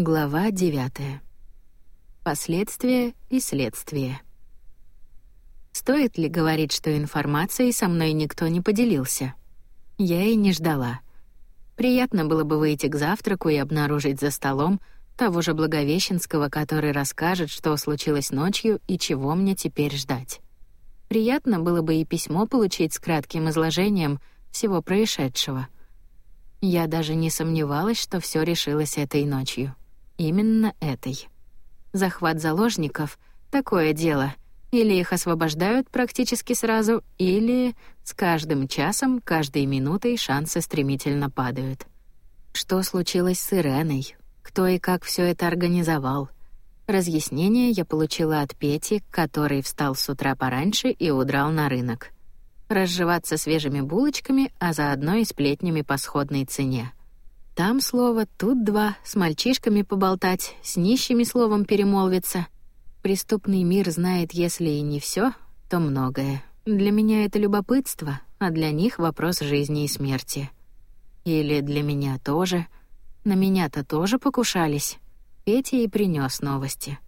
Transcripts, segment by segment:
Глава 9. Последствия и следствия. Стоит ли говорить, что информацией со мной никто не поделился? Я и не ждала. Приятно было бы выйти к завтраку и обнаружить за столом того же Благовещенского, который расскажет, что случилось ночью и чего мне теперь ждать. Приятно было бы и письмо получить с кратким изложением всего происшедшего. Я даже не сомневалась, что все решилось этой ночью. Именно этой. Захват заложников — такое дело. Или их освобождают практически сразу, или с каждым часом, каждой минутой шансы стремительно падают. Что случилось с Иреной? Кто и как все это организовал? Разъяснение я получила от Пети, который встал с утра пораньше и удрал на рынок. Разживаться свежими булочками, а заодно и сплетнями по сходной цене. Там слово, тут два, с мальчишками поболтать, с нищими словом перемолвиться. Преступный мир знает, если и не все, то многое. Для меня это любопытство, а для них вопрос жизни и смерти. Или для меня тоже. На меня-то тоже покушались. Петя и принес новости.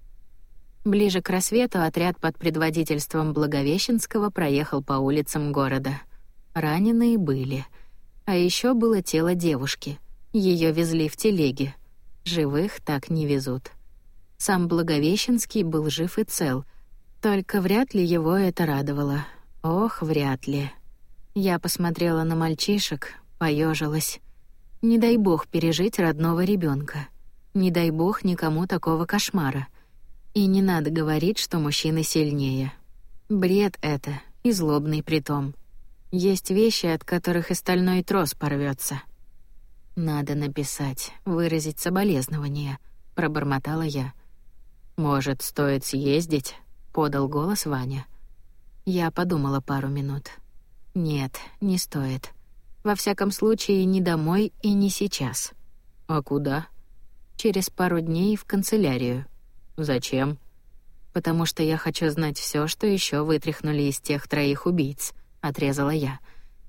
Ближе к рассвету отряд под предводительством Благовещенского проехал по улицам города. Раненые были. А еще было тело девушки — ее везли в телеге. Живых так не везут. Сам Благовещенский был жив и цел, только вряд ли его это радовало. Ох, вряд ли. Я посмотрела на мальчишек, поежилась. Не дай бог пережить родного ребенка. Не дай бог никому такого кошмара. И не надо говорить, что мужчины сильнее. Бред это, и злобный притом. Есть вещи, от которых и стальной трос порвется. Надо написать, выразить соболезнование, пробормотала я. Может, стоит съездить? подал голос Ваня. Я подумала пару минут. Нет, не стоит. Во всяком случае, не домой и не сейчас. А куда? Через пару дней в канцелярию. Зачем? Потому что я хочу знать все, что еще вытряхнули из тех троих убийц, отрезала я.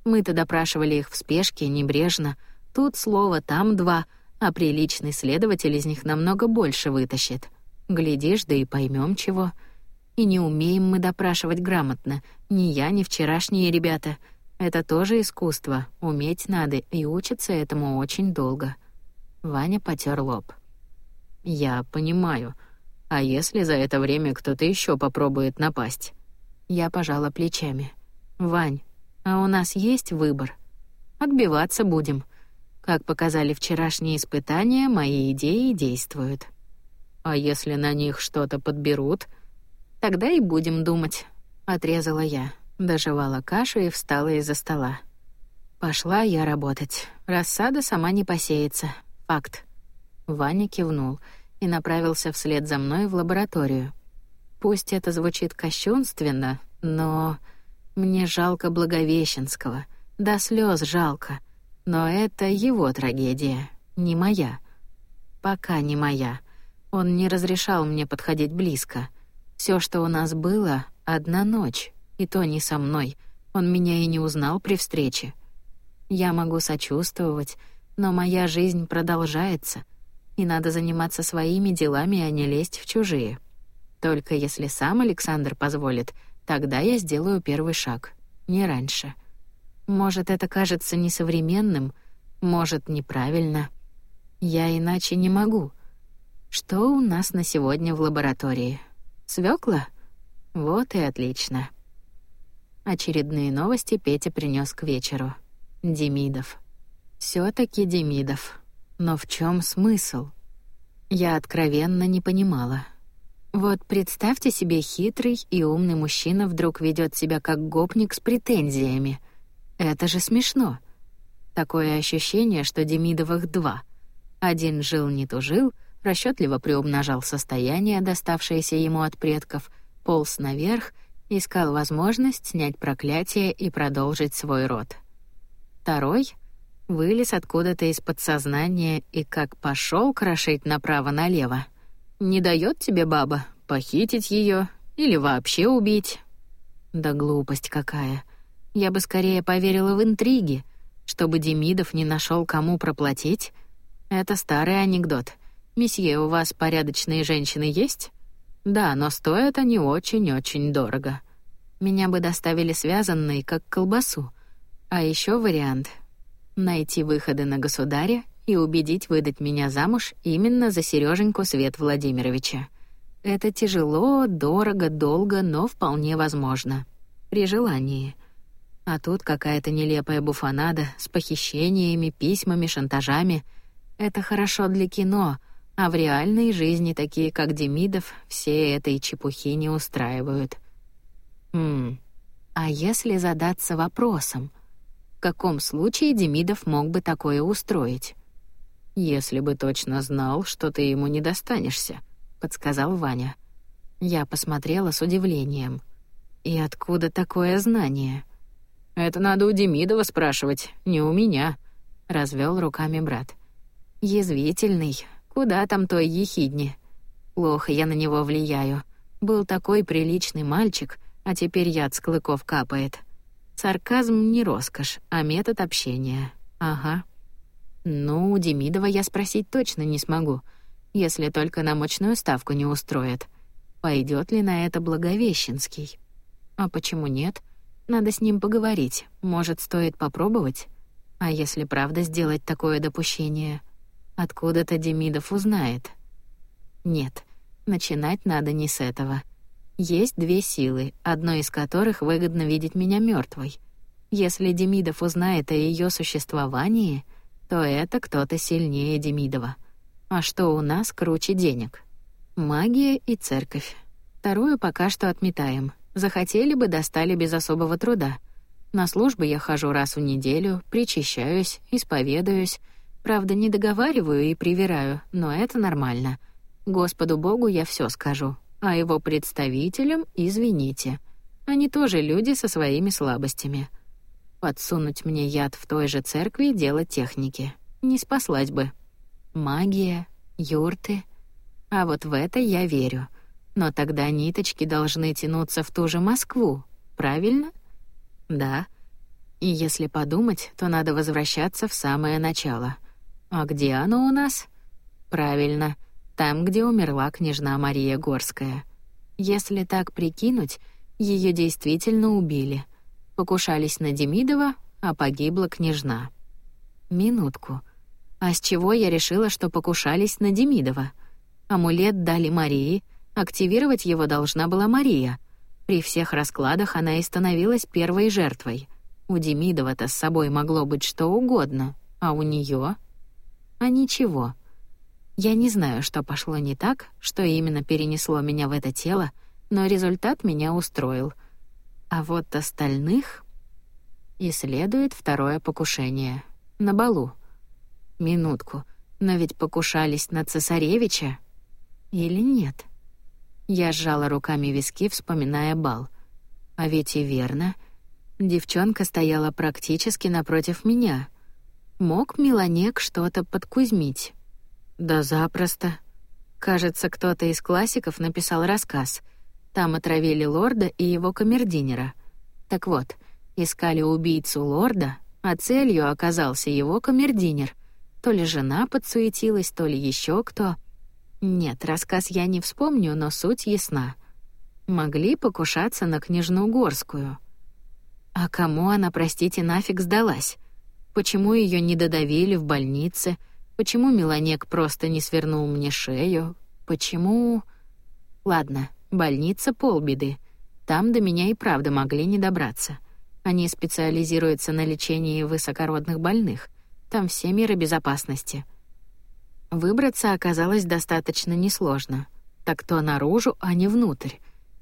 Мы-то допрашивали их в спешке, небрежно, Тут слово, там два, а приличный следователь из них намного больше вытащит. Глядишь, да и поймем чего. И не умеем мы допрашивать грамотно. Ни я, ни вчерашние ребята. Это тоже искусство. Уметь надо, и учиться этому очень долго. Ваня потер лоб. Я понимаю. А если за это время кто-то еще попробует напасть? Я пожала плечами. Вань, а у нас есть выбор. Отбиваться будем. Как показали вчерашние испытания, мои идеи действуют. А если на них что-то подберут, тогда и будем думать, отрезала я, дожевала кашу и встала из-за стола. Пошла я работать. Рассада сама не посеется. Факт. Ваня кивнул и направился вслед за мной в лабораторию. Пусть это звучит кощунственно, но мне жалко Благовещенского. До слез жалко. Но это его трагедия, не моя. Пока не моя. Он не разрешал мне подходить близко. Все, что у нас было, одна ночь, и то не со мной. Он меня и не узнал при встрече. Я могу сочувствовать, но моя жизнь продолжается, и надо заниматься своими делами, а не лезть в чужие. Только если сам Александр позволит, тогда я сделаю первый шаг, не раньше. Может, это кажется несовременным, может, неправильно. Я иначе не могу. Что у нас на сегодня в лаборатории? Свекла? Вот и отлично. Очередные новости Петя принес к вечеру. Демидов. все таки Демидов. Но в чем смысл? Я откровенно не понимала. Вот представьте себе хитрый и умный мужчина вдруг ведет себя как гопник с претензиями — это же смешно. Такое ощущение, что Демидовых два. Один жил не тужил, расчетливо приумножал состояние, доставшееся ему от предков, полз наверх, искал возможность снять проклятие и продолжить свой род. Второй вылез откуда-то из подсознания и как пошел крошить направо-налево. Не дает тебе баба похитить ее или вообще убить. Да глупость какая. Я бы скорее поверила в интриги, чтобы Демидов не нашел кому проплатить. Это старый анекдот. Месье, у вас порядочные женщины есть? Да, но стоят они очень-очень дорого. Меня бы доставили связанной, как колбасу. А еще вариант — найти выходы на государя и убедить выдать меня замуж именно за Сереженьку Свет Владимировича. Это тяжело, дорого, долго, но вполне возможно. При желании. А тут какая-то нелепая буфанада с похищениями, письмами, шантажами. Это хорошо для кино — а в реальной жизни такие, как Демидов, все этой чепухи не устраивают. Хм. А если задаться вопросом, в каком случае Демидов мог бы такое устроить? Если бы точно знал, что ты ему не достанешься, подсказал Ваня. Я посмотрела с удивлением. И откуда такое знание? Это надо у Демидова спрашивать, не у меня, развел руками брат. Язвительный, Куда там той ехидни? Плохо я на него влияю. Был такой приличный мальчик, а теперь яд с клыков капает. Сарказм не роскошь, а метод общения. Ага. Ну, у Демидова я спросить точно не смогу, если только на мощную ставку не устроят. Пойдет ли на это Благовещенский? А почему нет? Надо с ним поговорить. Может, стоит попробовать? А если правда сделать такое допущение — Откуда-то Демидов узнает. Нет, начинать надо не с этого. Есть две силы, одной из которых выгодно видеть меня мертвой. Если Демидов узнает о ее существовании, то это кто-то сильнее Демидова. А что у нас круче денег? Магия и церковь. Вторую пока что отметаем. Захотели бы, достали без особого труда. На службы я хожу раз в неделю, причащаюсь, исповедуюсь, Правда, не договариваю и привираю, но это нормально. Господу Богу я все скажу, а его представителям извините. Они тоже люди со своими слабостями. Подсунуть мне яд в той же церкви — дело техники. Не спаслась бы. Магия, юрты. А вот в это я верю. Но тогда ниточки должны тянуться в ту же Москву, правильно? Да. И если подумать, то надо возвращаться в самое начало — а где оно у нас? Правильно, там, где умерла княжна Мария Горская. Если так прикинуть, ее действительно убили. Покушались на Демидова, а погибла княжна. Минутку. А с чего я решила, что покушались на Демидова? Амулет дали Марии, активировать его должна была Мария. При всех раскладах она и становилась первой жертвой. У Демидова-то с собой могло быть что угодно, а у нее а ничего. Я не знаю, что пошло не так, что именно перенесло меня в это тело, но результат меня устроил. А вот остальных... И следует второе покушение. На балу. Минутку. Но ведь покушались на цесаревича? Или нет? Я сжала руками виски, вспоминая бал. А ведь и верно. Девчонка стояла практически напротив меня — Мог Миланек что-то подкузмить? Да запросто. Кажется, кто-то из классиков написал рассказ. Там отравили лорда и его камердинера. Так вот, искали убийцу лорда, а целью оказался его камердинер. То ли жена подсуетилась, то ли еще кто. Нет, рассказ я не вспомню, но суть ясна. Могли покушаться на княжну Горскую. А кому она, простите, нафиг сдалась? Почему ее не додавили в больнице? Почему Меланек просто не свернул мне шею? Почему... Ладно, больница полбеды. Там до меня и правда могли не добраться. Они специализируются на лечении высокородных больных. Там все меры безопасности. Выбраться оказалось достаточно несложно. Так то наружу, а не внутрь.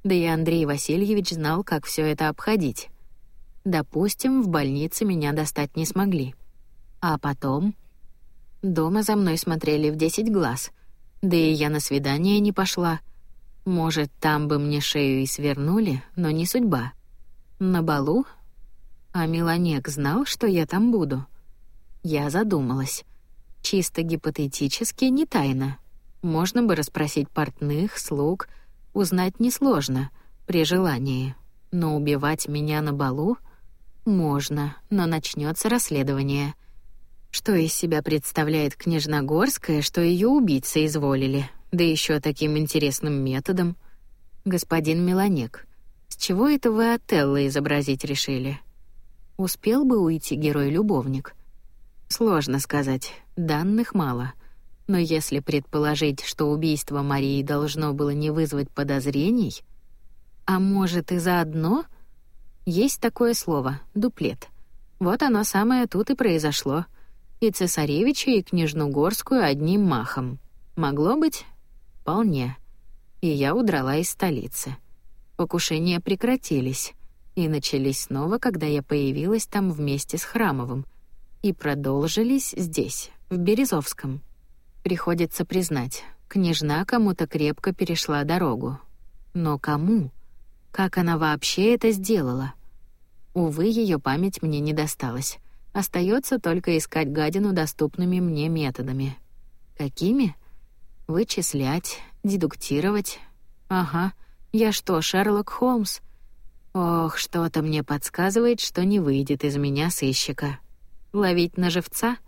Да и Андрей Васильевич знал, как все это обходить. Допустим, в больнице меня достать не смогли. А потом... Дома за мной смотрели в десять глаз. Да и я на свидание не пошла. Может, там бы мне шею и свернули, но не судьба. На балу? А Миланек знал, что я там буду. Я задумалась. Чисто гипотетически не тайна. Можно бы расспросить портных, слуг, узнать несложно, при желании. Но убивать меня на балу — можно, но начнется расследование. Что из себя представляет княжна Горская, что ее убийцы изволили, да еще таким интересным методом? Господин Меланек, с чего это вы Отелло изобразить решили? Успел бы уйти герой-любовник? Сложно сказать, данных мало. Но если предположить, что убийство Марии должно было не вызвать подозрений, а может и заодно, есть такое слово дуплет. Вот оно самое тут и произошло. И цесаревича, и княжну Горскую одним махом. Могло быть? Вполне. И я удрала из столицы. Покушения прекратились и начались снова, когда я появилась там вместе с Храмовым, и продолжились здесь, в Березовском. Приходится признать, княжна кому-то крепко перешла дорогу. Но кому? Как она вообще это сделала? Увы, ее память мне не досталась. Остается только искать гадину доступными мне методами. Какими? Вычислять, дедуктировать. Ага, я что, Шерлок Холмс? Ох, что-то мне подсказывает, что не выйдет из меня сыщика. Ловить на живца —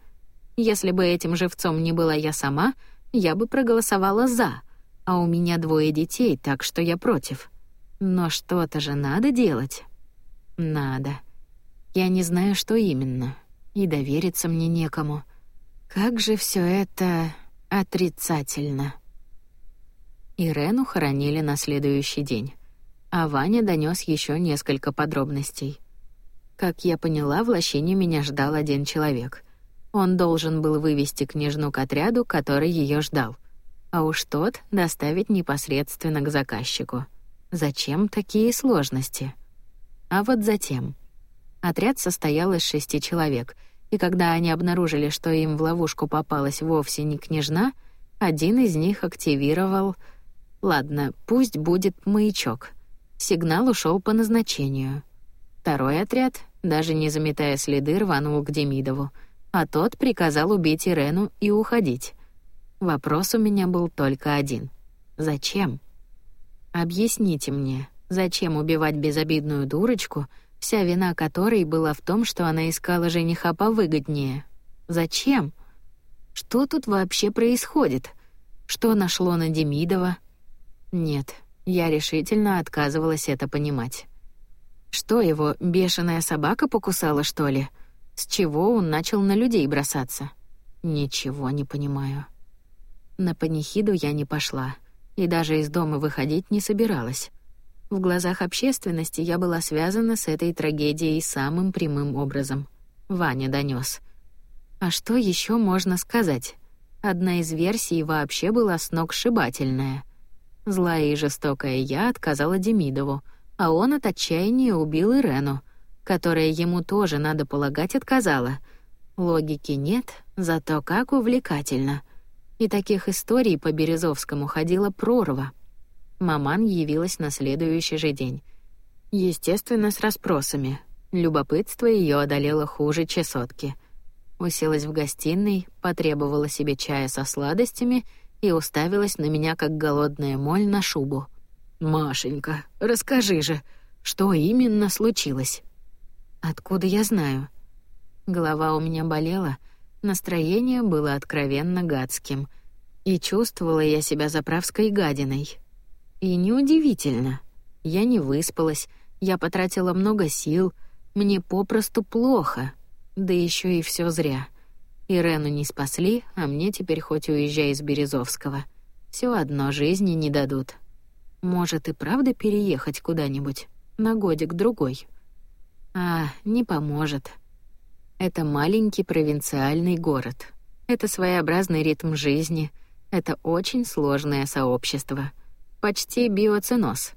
если бы этим живцом не была я сама, я бы проголосовала «за», а у меня двое детей, так что я против. Но что-то же надо делать. Надо. Я не знаю, что именно, и довериться мне некому. Как же все это отрицательно. Ирену хоронили на следующий день, а Ваня донес еще несколько подробностей. Как я поняла, в лощине меня ждал один человек — он должен был вывести княжну к отряду, который ее ждал, а уж тот доставить непосредственно к заказчику. Зачем такие сложности? А вот затем. Отряд состоял из шести человек, и когда они обнаружили, что им в ловушку попалась вовсе не княжна, один из них активировал... Ладно, пусть будет маячок. Сигнал ушел по назначению. Второй отряд, даже не заметая следы, рванул к Демидову — а тот приказал убить Ирену и уходить. Вопрос у меня был только один. Зачем? Объясните мне, зачем убивать безобидную дурочку, вся вина которой была в том, что она искала жениха повыгоднее? Зачем? Что тут вообще происходит? Что нашло на Демидова? Нет, я решительно отказывалась это понимать. Что его, бешеная собака покусала, что ли? — с чего он начал на людей бросаться? Ничего не понимаю. На панихиду я не пошла и даже из дома выходить не собиралась. В глазах общественности я была связана с этой трагедией самым прямым образом. Ваня донес. А что еще можно сказать? Одна из версий вообще была сногсшибательная. Злая и жестокая я отказала Демидову, а он от отчаяния убил Ирену — которая ему тоже, надо полагать, отказала. Логики нет, зато как увлекательно. И таких историй по Березовскому ходила прорва. Маман явилась на следующий же день. Естественно, с расспросами. Любопытство ее одолело хуже чесотки. Уселась в гостиной, потребовала себе чая со сладостями и уставилась на меня, как голодная моль на шубу. «Машенька, расскажи же, что именно случилось?» Откуда я знаю? Голова у меня болела, настроение было откровенно гадским, и чувствовала я себя заправской гадиной. И неудивительно. Я не выспалась, я потратила много сил, мне попросту плохо. Да еще и все зря. Ирену не спасли, а мне теперь хоть уезжай из Березовского. Все одно жизни не дадут. Может и правда переехать куда-нибудь на годик другой. А, не поможет. Это маленький провинциальный город. Это своеобразный ритм жизни. Это очень сложное сообщество. Почти биоценоз.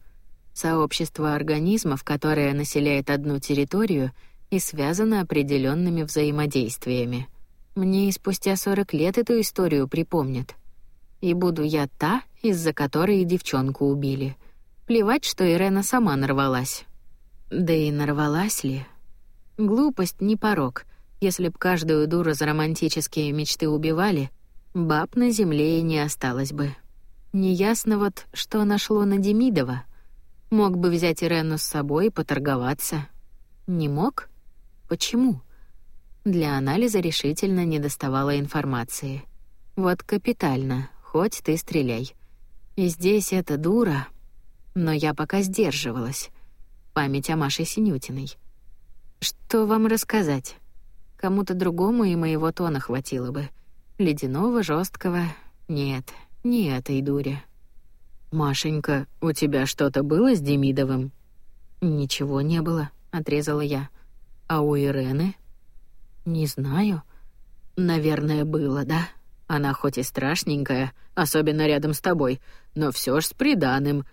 Сообщество организмов, которое населяет одну территорию и связано определенными взаимодействиями. Мне и спустя 40 лет эту историю припомнят. И буду я та, из-за которой девчонку убили. Плевать, что Ирена сама нарвалась. Да и нарвалась ли? Глупость не порог. Если б каждую дуру за романтические мечты убивали, баб на земле и не осталось бы. Неясно вот, что нашло на Демидова. Мог бы взять Ирену с собой и поторговаться. Не мог? Почему? Для анализа решительно не доставало информации. Вот капитально, хоть ты стреляй. И здесь эта дура... Но я пока сдерживалась. Память о Маше Синютиной. Что вам рассказать? Кому-то другому и моего тона хватило бы. Ледяного, жесткого. Нет, не этой дуре. «Машенька, у тебя что-то было с Демидовым?» «Ничего не было», — отрезала я. «А у Ирены?» «Не знаю. Наверное, было, да? Она хоть и страшненькая, особенно рядом с тобой, но все ж с приданым.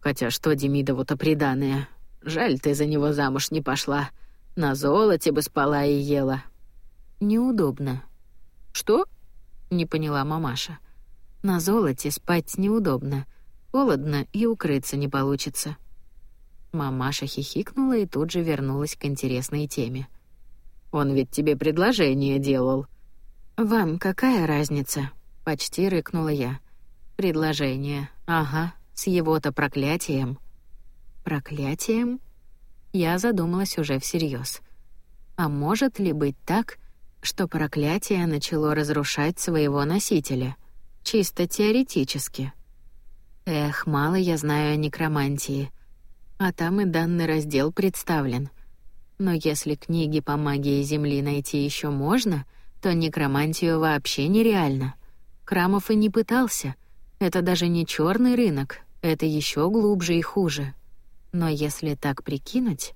Хотя что Демидову-то приданое? Жаль, ты за него замуж не пошла. На золоте бы спала и ела». «Неудобно». «Что?» — не поняла мамаша. «На золоте спать неудобно. Холодно и укрыться не получится». Мамаша хихикнула и тут же вернулась к интересной теме. «Он ведь тебе предложение делал». «Вам какая разница?» — почти рыкнула я. «Предложение. Ага, с его-то проклятием». «Проклятием?» Я задумалась уже всерьез. А может ли быть так, что проклятие начало разрушать своего носителя? Чисто теоретически. Эх, мало я знаю о некромантии. А там и данный раздел представлен. Но если книги по магии Земли найти еще можно, то некромантию вообще нереально. Крамов и не пытался. Это даже не черный рынок, это еще глубже и хуже. Но если так прикинуть,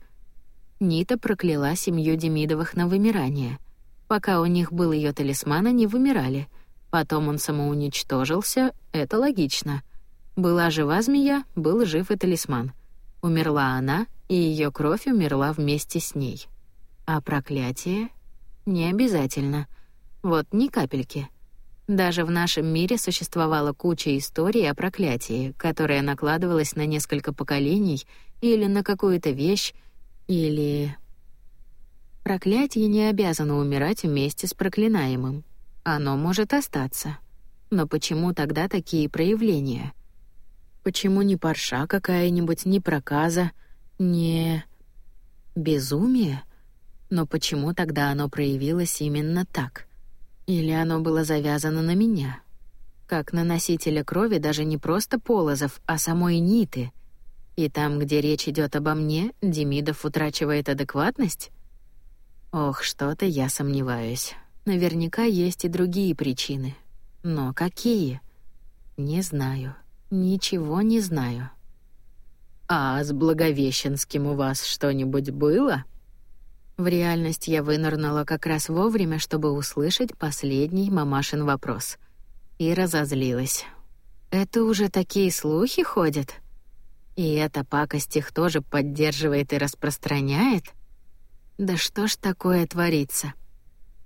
Нита прокляла семью Демидовых на вымирание. Пока у них был ее талисман, они вымирали. Потом он самоуничтожился, это логично. Была жива змея, был жив и талисман. Умерла она, и ее кровь умерла вместе с ней. А проклятие? Не обязательно. Вот ни капельки. Даже в нашем мире существовала куча историй о проклятии, которая накладывалась на несколько поколений или на какую-то вещь, или... Проклятие не обязано умирать вместе с проклинаемым. Оно может остаться. Но почему тогда такие проявления? Почему не парша какая-нибудь, не проказа, не... Безумие? Но почему тогда оно проявилось именно так? Или оно было завязано на меня? Как на носителя крови даже не просто полозов, а самой Ниты. И там, где речь идет обо мне, Демидов утрачивает адекватность? Ох, что-то я сомневаюсь. Наверняка есть и другие причины. Но какие? Не знаю. Ничего не знаю. А с Благовещенским у вас что-нибудь было? В реальность я вынырнула как раз вовремя, чтобы услышать последний мамашин вопрос. И разозлилась. Это уже такие слухи ходят? И эта пакость их тоже поддерживает и распространяет? Да что ж такое творится?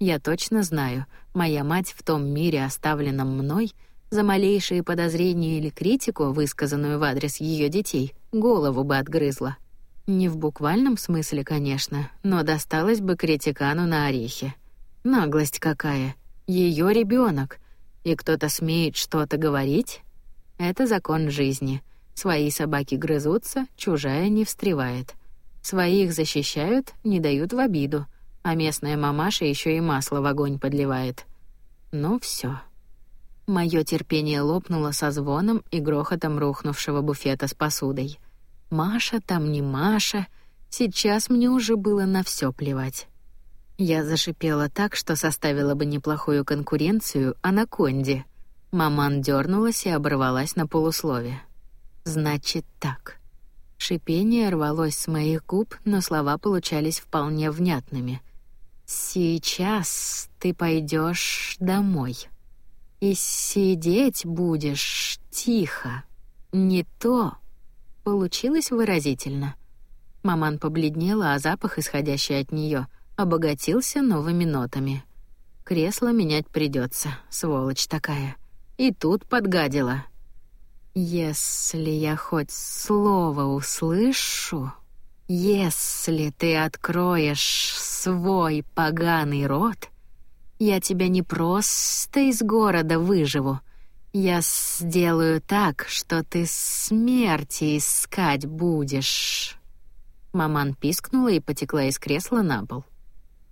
Я точно знаю, моя мать в том мире, оставленном мной, за малейшие подозрения или критику, высказанную в адрес ее детей, голову бы отгрызла. Не в буквальном смысле, конечно, но досталось бы критикану на орехи. Наглость какая. Ее ребенок. И кто-то смеет что-то говорить? Это закон жизни. Свои собаки грызутся, чужая не встревает. Своих защищают, не дают в обиду, а местная мамаша еще и масло в огонь подливает. Ну все. Мое терпение лопнуло со звоном и грохотом рухнувшего буфета с посудой. Маша там не Маша, сейчас мне уже было на все плевать. Я зашипела так, что составила бы неплохую конкуренцию анаконде. Маман дернулась и оборвалась на полуслове. Значит так. Шипение рвалось с моих губ, но слова получались вполне внятными. Сейчас ты пойдешь домой и сидеть будешь тихо. Не то. Получилось выразительно. Маман побледнела, а запах, исходящий от нее, обогатился новыми нотами. Кресло менять придется, сволочь такая. И тут подгадила. Если я хоть слово услышу, если ты откроешь свой поганый рот, я тебя не просто из города выживу. Я сделаю так, что ты смерти искать будешь. Маман пискнула и потекла из кресла на пол.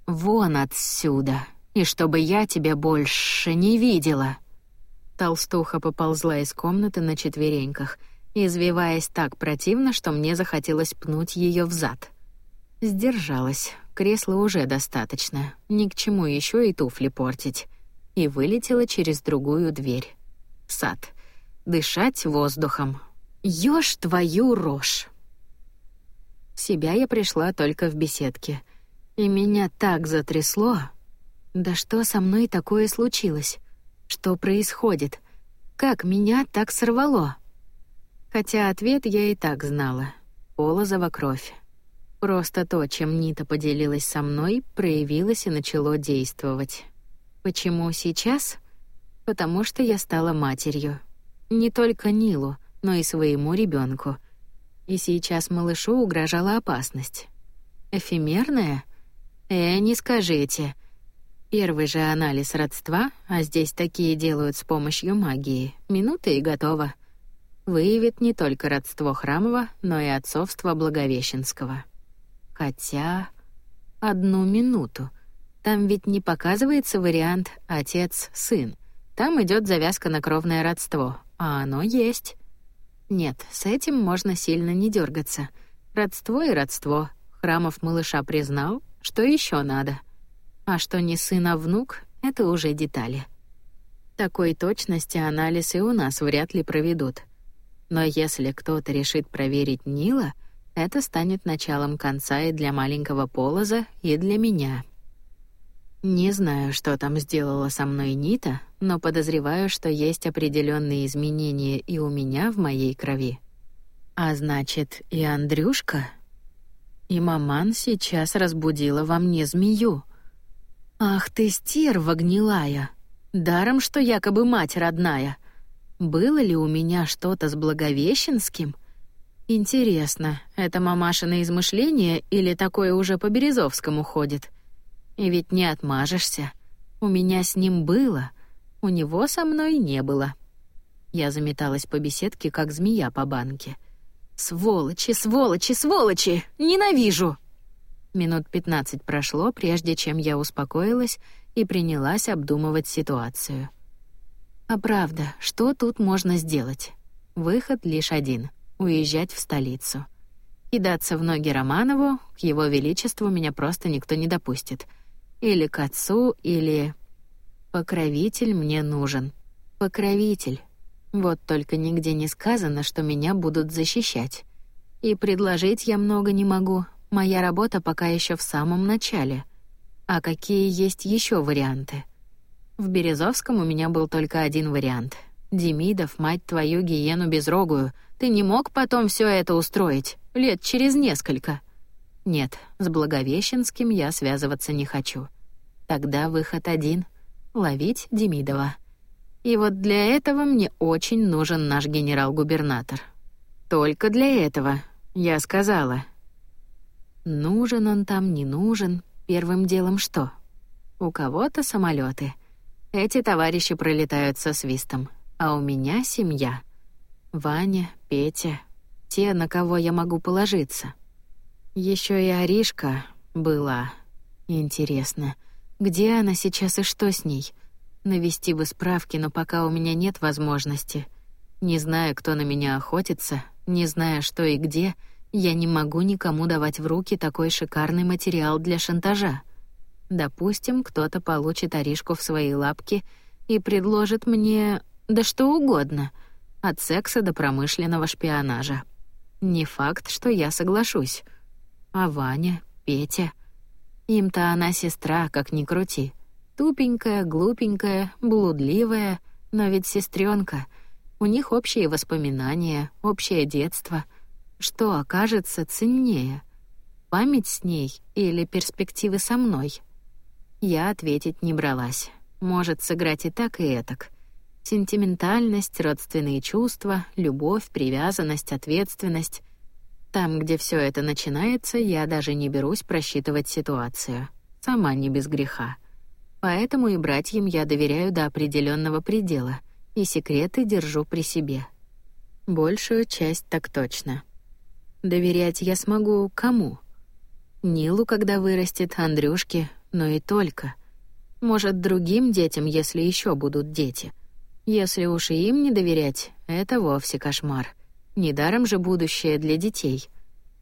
Вон отсюда, и чтобы я тебя больше не видела. Толстуха поползла из комнаты на четвереньках, извиваясь так противно, что мне захотелось пнуть ее в зад. Сдержалась. Кресла уже достаточно. Ни к чему еще и туфли портить. И вылетела через другую дверь. Сад. Дышать воздухом. Ёж твою рожь. В себя я пришла только в беседке. И меня так затрясло. Да что со мной такое случилось? Что происходит? Как меня так сорвало? Хотя ответ я и так знала. Полозова кровь. Просто то, чем Нита поделилась со мной, проявилось и начало действовать. Почему сейчас? Потому что я стала матерью. Не только Нилу, но и своему ребенку. И сейчас малышу угрожала опасность. Эфемерная? Э, не скажите. Первый же анализ родства, а здесь такие делают с помощью магии, минута и готово. Выявит не только родство Храмова, но и отцовство Благовещенского. Хотя... Одну минуту. Там ведь не показывается вариант «отец-сын». Там идет завязка на кровное родство, а оно есть. Нет, с этим можно сильно не дергаться. Родство и родство. Храмов малыша признал, что еще надо. А что не сын, а внук — это уже детали. Такой точности анализ и у нас вряд ли проведут. Но если кто-то решит проверить Нила — это станет началом конца и для маленького Полоза, и для меня. Не знаю, что там сделала со мной Нита, но подозреваю, что есть определенные изменения и у меня в моей крови. А значит, и Андрюшка? И маман сейчас разбудила во мне змею. Ах ты стерва гнилая! Даром, что якобы мать родная. Было ли у меня что-то с Благовещенским? Интересно, это мамашино измышление или такое уже по Березовскому ходит? И ведь не отмажешься. У меня с ним было, у него со мной не было. Я заметалась по беседке, как змея по банке. Сволочи, сволочи, сволочи! Ненавижу! Минут пятнадцать прошло, прежде чем я успокоилась и принялась обдумывать ситуацию. А правда, что тут можно сделать? Выход лишь один — уезжать в столицу. Кидаться в ноги Романову, к его величеству меня просто никто не допустит. Или к отцу, или... Покровитель мне нужен. Покровитель. Вот только нигде не сказано, что меня будут защищать. И предложить я много не могу. Моя работа пока еще в самом начале. А какие есть еще варианты? В Березовском у меня был только один вариант. Демидов, мать твою, гиену безрогую — ты не мог потом все это устроить? Лет через несколько?» «Нет, с Благовещенским я связываться не хочу. Тогда выход один — ловить Демидова. И вот для этого мне очень нужен наш генерал-губернатор. Только для этого, я сказала. Нужен он там, не нужен, первым делом что? У кого-то самолеты. Эти товарищи пролетают со свистом, а у меня семья — Ваня, Петя, те, на кого я могу положиться. Еще и Аришка была. Интересно, где она сейчас и что с ней? Навести бы справки, но пока у меня нет возможности. Не зная, кто на меня охотится, не зная, что и где, я не могу никому давать в руки такой шикарный материал для шантажа. Допустим, кто-то получит Аришку в свои лапки и предложит мне да что угодно — от секса до промышленного шпионажа. Не факт, что я соглашусь. А Ваня, Петя... Им-то она сестра, как ни крути. Тупенькая, глупенькая, блудливая, но ведь сестренка. У них общие воспоминания, общее детство. Что окажется ценнее? Память с ней или перспективы со мной? Я ответить не бралась. Может сыграть и так, и этак. Сентиментальность, родственные чувства, любовь, привязанность, ответственность. Там, где все это начинается, я даже не берусь просчитывать ситуацию. Сама не без греха. Поэтому и братьям я доверяю до определенного предела, и секреты держу при себе. Большую часть так точно. Доверять я смогу кому? Нилу, когда вырастет, Андрюшке, но и только. Может, другим детям, если еще будут дети. Если уж и им не доверять, это вовсе кошмар. Недаром же будущее для детей.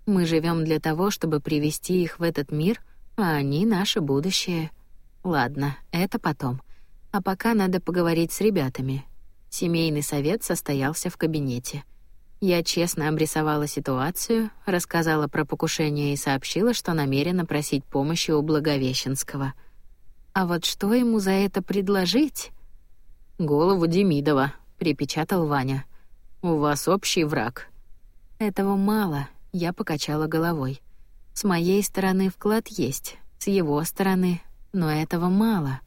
Мы живем для того, чтобы привести их в этот мир, а они — наше будущее. Ладно, это потом. А пока надо поговорить с ребятами. Семейный совет состоялся в кабинете. Я честно обрисовала ситуацию, рассказала про покушение и сообщила, что намерена просить помощи у Благовещенского. А вот что ему за это предложить? «Голову Демидова», — припечатал Ваня. «У вас общий враг». «Этого мало», — я покачала головой. «С моей стороны вклад есть, с его стороны, но этого мало.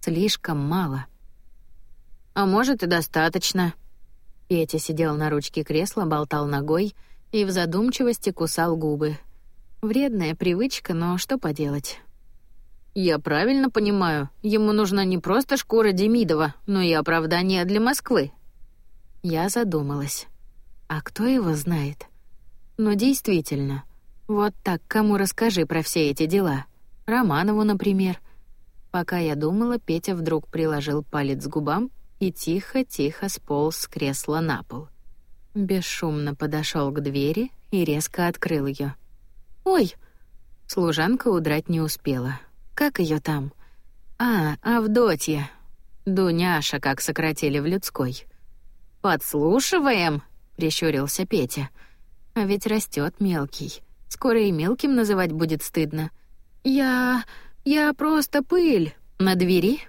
Слишком мало». «А может, и достаточно», Петя сидел на ручке кресла, болтал ногой и в задумчивости кусал губы. Вредная привычка, но что поделать. «Я правильно понимаю, ему нужна не просто шкура Демидова, но и оправдание для Москвы». Я задумалась. А кто его знает? Но ну, действительно, вот так кому расскажи про все эти дела? Романову, например. Пока я думала, Петя вдруг приложил палец к губам и тихо-тихо сполз с кресла на пол. Бесшумно подошел к двери и резко открыл ее. «Ой!» Служанка удрать не успела. «Как ее там?» «А, Авдотья. Дуняша, как сократили в людской». «Подслушиваем?» — прищурился Петя. «А ведь растет мелкий. Скоро и мелким называть будет стыдно. Я... я просто пыль. На двери?»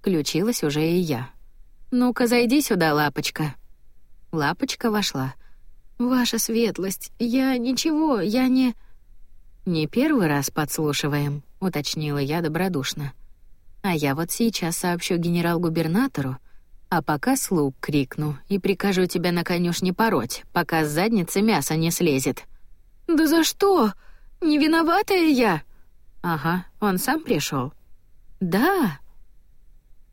Включилась уже и я. «Ну-ка, зайди сюда, лапочка». Лапочка вошла. «Ваша светлость, я ничего, я не...» «Не первый раз подслушиваем», — уточнила я добродушно. «А я вот сейчас сообщу генерал-губернатору, а пока слуг крикну и прикажу тебя на конюшне пороть, пока с задницы мясо не слезет». «Да за что? Не виноватая я?» «Ага, он сам пришел. «Да»,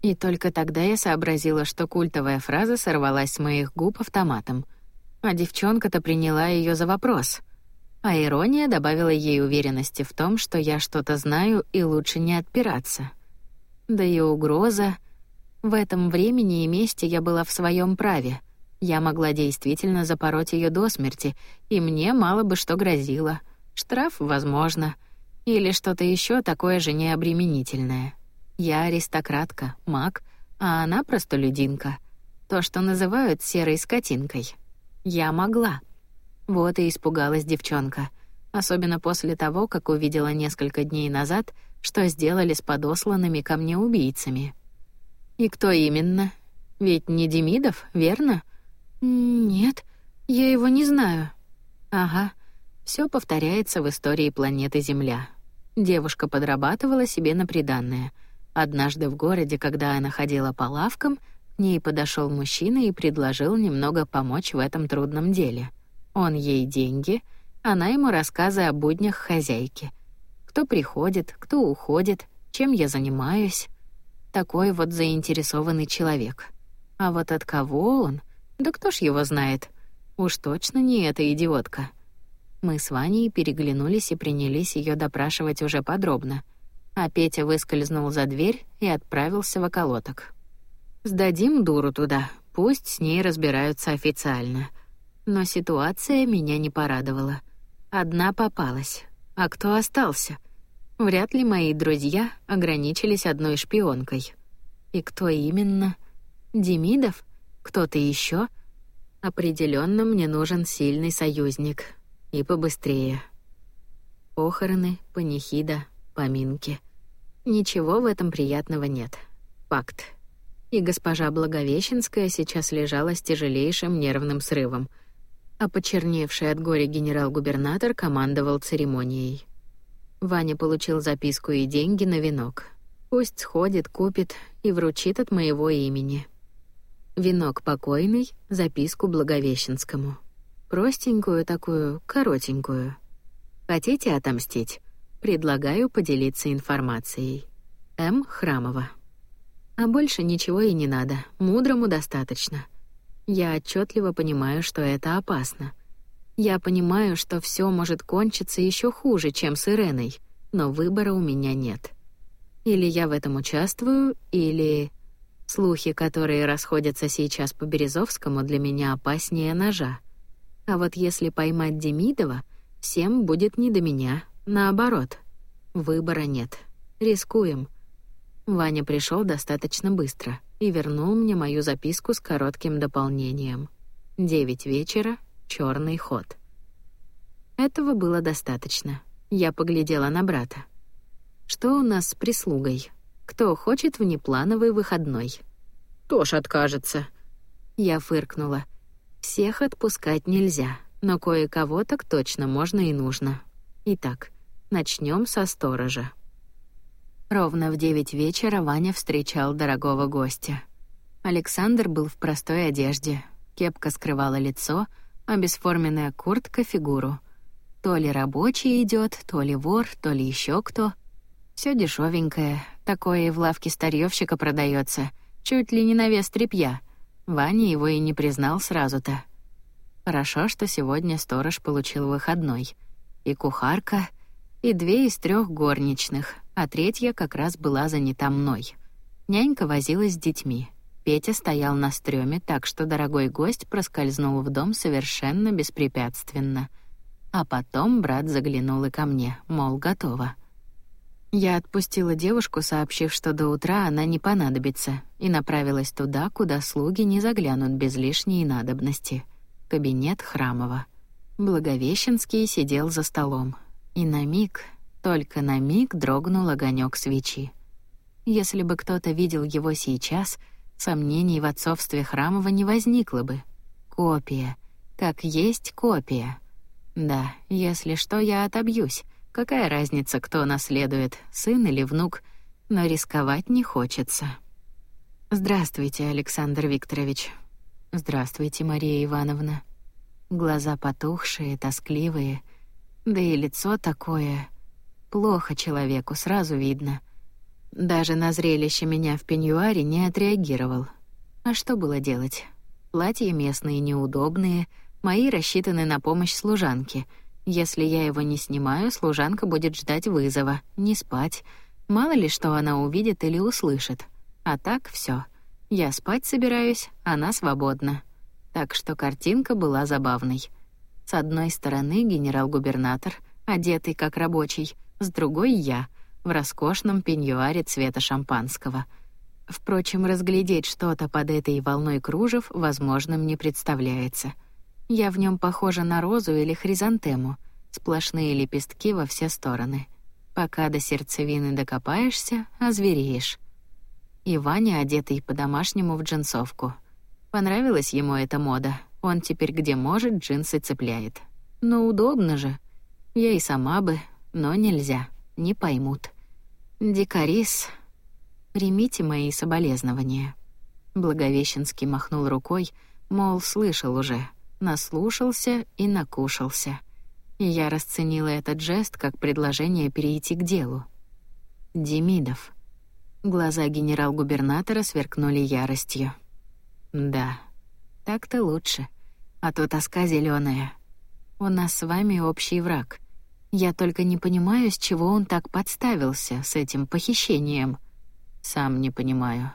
и только тогда я сообразила, что культовая фраза сорвалась с моих губ автоматом. А девчонка-то приняла ее за вопрос. А ирония добавила ей уверенности в том, что я что-то знаю и лучше не отпираться. Да и угроза... В этом времени и месте я была в своем праве. Я могла действительно запороть ее до смерти, и мне мало бы что грозило. Штраф, возможно. Или что-то еще такое же необременительное. Я аристократка, маг, а она простолюдинка. То, что называют серой скотинкой. Я могла. Вот и испугалась девчонка. Особенно после того, как увидела несколько дней назад, что сделали с подосланными ко мне убийцами. И кто именно? Ведь не Демидов, верно? Нет, я его не знаю. Ага, все повторяется в истории планеты Земля. Девушка подрабатывала себе на приданное — Однажды в городе, когда она ходила по лавкам, к ней подошел мужчина и предложил немного помочь в этом трудном деле. Он ей деньги, она ему рассказы о буднях хозяйки. Кто приходит, кто уходит, чем я занимаюсь. Такой вот заинтересованный человек. А вот от кого он? Да кто ж его знает? Уж точно не эта идиотка. Мы с Ваней переглянулись и принялись ее допрашивать уже подробно — а Петя выскользнул за дверь и отправился в околоток. «Сдадим дуру туда, пусть с ней разбираются официально». Но ситуация меня не порадовала. Одна попалась. А кто остался? Вряд ли мои друзья ограничились одной шпионкой. И кто именно? Демидов? Кто-то еще? Определенно мне нужен сильный союзник. И побыстрее. Похороны, панихида, поминки. Ничего в этом приятного нет. Факт. И госпожа Благовещенская сейчас лежала с тяжелейшим нервным срывом, а почерневший от горя генерал-губернатор командовал церемонией. Ваня получил записку и деньги на венок. Пусть сходит, купит и вручит от моего имени. Венок покойный, записку Благовещенскому. Простенькую такую, коротенькую. Хотите отомстить? Предлагаю поделиться информацией. М. Храмова. А больше ничего и не надо, мудрому достаточно. Я отчетливо понимаю, что это опасно. Я понимаю, что все может кончиться еще хуже, чем с Иреной, но выбора у меня нет. Или я в этом участвую, или... Слухи, которые расходятся сейчас по Березовскому, для меня опаснее ножа. А вот если поймать Демидова, всем будет не до меня, наоборот. Выбора нет. Рискуем. Ваня пришел достаточно быстро и вернул мне мою записку с коротким дополнением. Девять вечера, черный ход. Этого было достаточно. Я поглядела на брата. Что у нас с прислугой? Кто хочет внеплановый выходной? Тош откажется. Я фыркнула. Всех отпускать нельзя, но кое-кого так точно можно и нужно. Итак, начнем со сторожа. Ровно в девять вечера Ваня встречал дорогого гостя. Александр был в простой одежде. Кепка скрывала лицо, а бесформенная куртка — фигуру. То ли рабочий идет, то ли вор, то ли еще кто. Все дешевенькое, такое и в лавке старьевщика продается, чуть ли не на вес тряпья. Ваня его и не признал сразу-то. Хорошо, что сегодня сторож получил выходной. И кухарка, и две из трех горничных, а третья как раз была занята мной. Нянька возилась с детьми. Петя стоял на стреме, так что дорогой гость проскользнул в дом совершенно беспрепятственно. А потом брат заглянул и ко мне, мол, готово. Я отпустила девушку, сообщив, что до утра она не понадобится, и направилась туда, куда слуги не заглянут без лишней надобности. Кабинет Храмова. Благовещенский сидел за столом. И на миг, только на миг дрогнул огонек свечи. Если бы кто-то видел его сейчас, сомнений в отцовстве Храмова не возникло бы. Копия. Как есть копия. Да, если что, я отобьюсь. Какая разница, кто наследует, сын или внук, но рисковать не хочется. Здравствуйте, Александр Викторович. Здравствуйте, Мария Ивановна. Глаза потухшие, тоскливые, да и лицо такое. Плохо человеку, сразу видно. Даже на зрелище меня в пеньюаре не отреагировал. А что было делать? Платья местные неудобные, мои рассчитаны на помощь служанке — если я его не снимаю, служанка будет ждать вызова, не спать. Мало ли что она увидит или услышит. А так все. Я спать собираюсь, она свободна. Так что картинка была забавной. С одной стороны генерал-губернатор, одетый как рабочий, с другой я, в роскошном пеньюаре цвета шампанского. Впрочем, разглядеть что-то под этой волной кружев возможным не представляется — я в нем похожа на розу или хризантему, сплошные лепестки во все стороны. Пока до сердцевины докопаешься, озвереешь. И Ваня, одетый по-домашнему в джинсовку. Понравилась ему эта мода. Он теперь где может джинсы цепляет. Но удобно же. Я и сама бы, но нельзя, не поймут. Дикарис, примите мои соболезнования. Благовещенский махнул рукой, мол, слышал уже наслушался и накушался. Я расценила этот жест как предложение перейти к делу. Демидов. Глаза генерал-губернатора сверкнули яростью. Да, так-то лучше. А то тоска зеленая. У нас с вами общий враг. Я только не понимаю, с чего он так подставился с этим похищением. Сам не понимаю.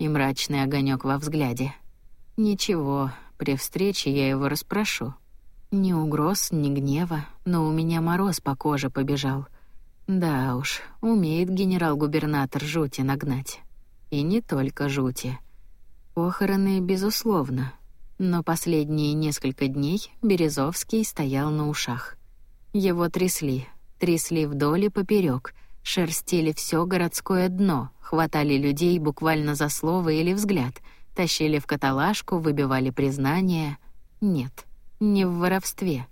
И мрачный огонек во взгляде. Ничего, при встрече я его расспрошу. Ни угроз, ни гнева, но у меня мороз по коже побежал. Да уж, умеет генерал-губернатор жути нагнать. И не только жути. Похороны, безусловно. Но последние несколько дней Березовский стоял на ушах. Его трясли, трясли вдоль и поперек, шерстили все городское дно, хватали людей буквально за слово или взгляд — Тащили в каталажку, выбивали признание. Нет, не в воровстве.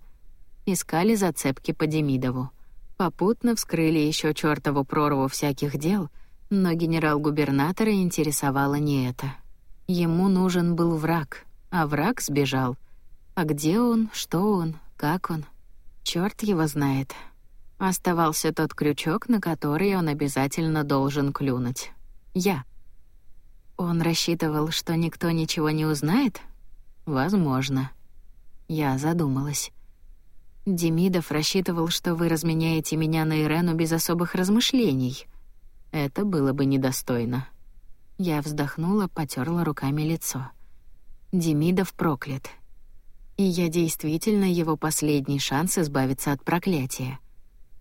Искали зацепки по Демидову. Попутно вскрыли еще чертову прорву всяких дел, но генерал-губернатора интересовало не это. Ему нужен был враг, а враг сбежал. А где он, что он, как он? Черт его знает. Оставался тот крючок, на который он обязательно должен клюнуть. Я. Он рассчитывал, что никто ничего не узнает? Возможно. Я задумалась. Демидов рассчитывал, что вы разменяете меня на Ирену без особых размышлений. Это было бы недостойно. Я вздохнула, потерла руками лицо. Демидов проклят. И я действительно его последний шанс избавиться от проклятия.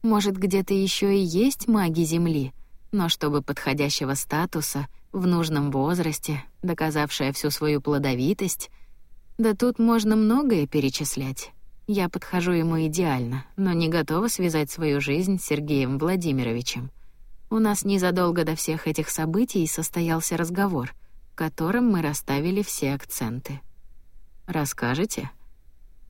Может, где-то еще и есть маги Земли, но чтобы подходящего статуса, в нужном возрасте, доказавшая всю свою плодовитость, да тут можно многое перечислять. Я подхожу ему идеально, но не готова связать свою жизнь с Сергеем Владимировичем. У нас незадолго до всех этих событий состоялся разговор, в котором мы расставили все акценты. «Расскажете?»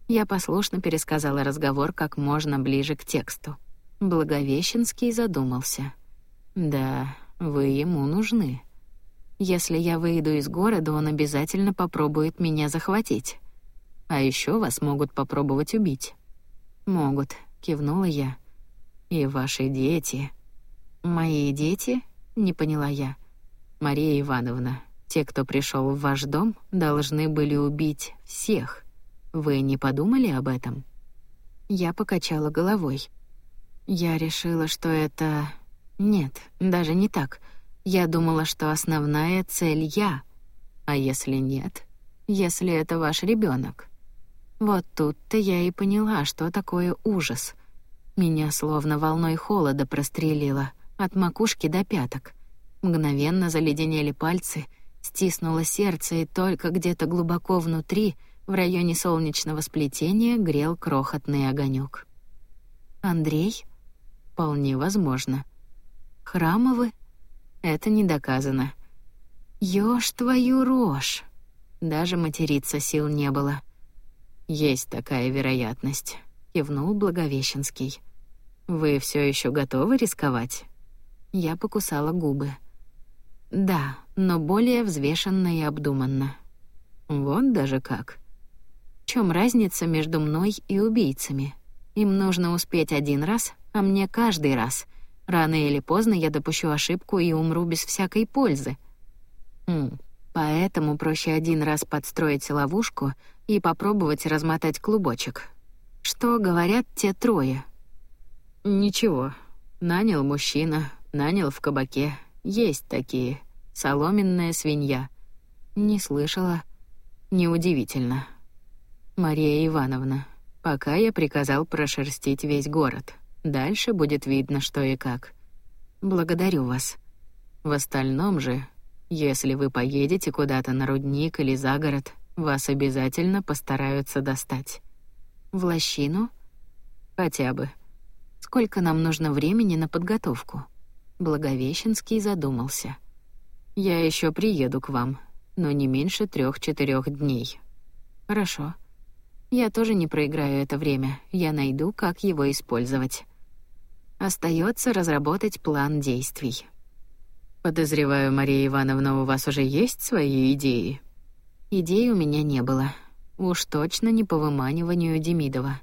Я послушно пересказала разговор как можно ближе к тексту. Благовещенский задумался. «Да, вы ему нужны. Если я выйду из города, он обязательно попробует меня захватить. А еще вас могут попробовать убить». «Могут», — кивнула я. «И ваши дети». «Мои дети?» — не поняла я. «Мария Ивановна, те, кто пришел в ваш дом, должны были убить всех. Вы не подумали об этом?» Я покачала головой. Я решила, что это... Нет, даже не так. Я думала, что основная цель я. А если нет? Если это ваш ребенок? Вот тут-то я и поняла, что такое ужас. Меня словно волной холода прострелило от макушки до пяток. Мгновенно заледенели пальцы, стиснуло сердце, и только где-то глубоко внутри, в районе солнечного сплетения, грел крохотный огонек. Андрей? Вполне возможно. Храмовы? Это не доказано. Ёж твою рожь! Даже материться сил не было. Есть такая вероятность, кивнул Благовещенский. Вы все еще готовы рисковать? Я покусала губы. Да, но более взвешенно и обдуманно. Вот даже как. В чем разница между мной и убийцами? Им нужно успеть один раз, а мне каждый раз. Рано или поздно я допущу ошибку и умру без всякой пользы. Хм, поэтому проще один раз подстроить ловушку и попробовать размотать клубочек. Что говорят те трое? Ничего. Нанял мужчина, Нанял в кабаке. Есть такие. Соломенная свинья. Не слышала. Неудивительно. Мария Ивановна, пока я приказал прошерстить весь город. Дальше будет видно, что и как. Благодарю вас. В остальном же, если вы поедете куда-то на рудник или за город, вас обязательно постараются достать. В лощину? Хотя бы. Сколько нам нужно времени на подготовку? Благовещенский задумался. «Я еще приеду к вам, но не меньше трех-четырех дней». «Хорошо. Я тоже не проиграю это время. Я найду, как его использовать. Остается разработать план действий». «Подозреваю, Мария Ивановна, у вас уже есть свои идеи?» Идей у меня не было. Уж точно не по выманиванию Демидова.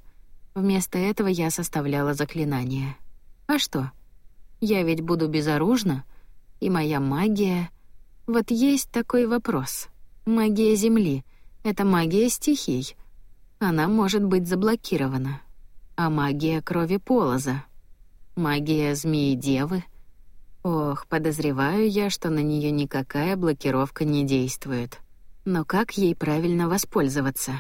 Вместо этого я составляла заклинание. А что? Я ведь буду безоружна, и моя магия... Вот есть такой вопрос. Магия Земли — это магия стихий. Она может быть заблокирована. А магия крови Полоза? Магия Змеи-Девы? Ох, подозреваю я, что на нее никакая блокировка не действует. Но как ей правильно воспользоваться?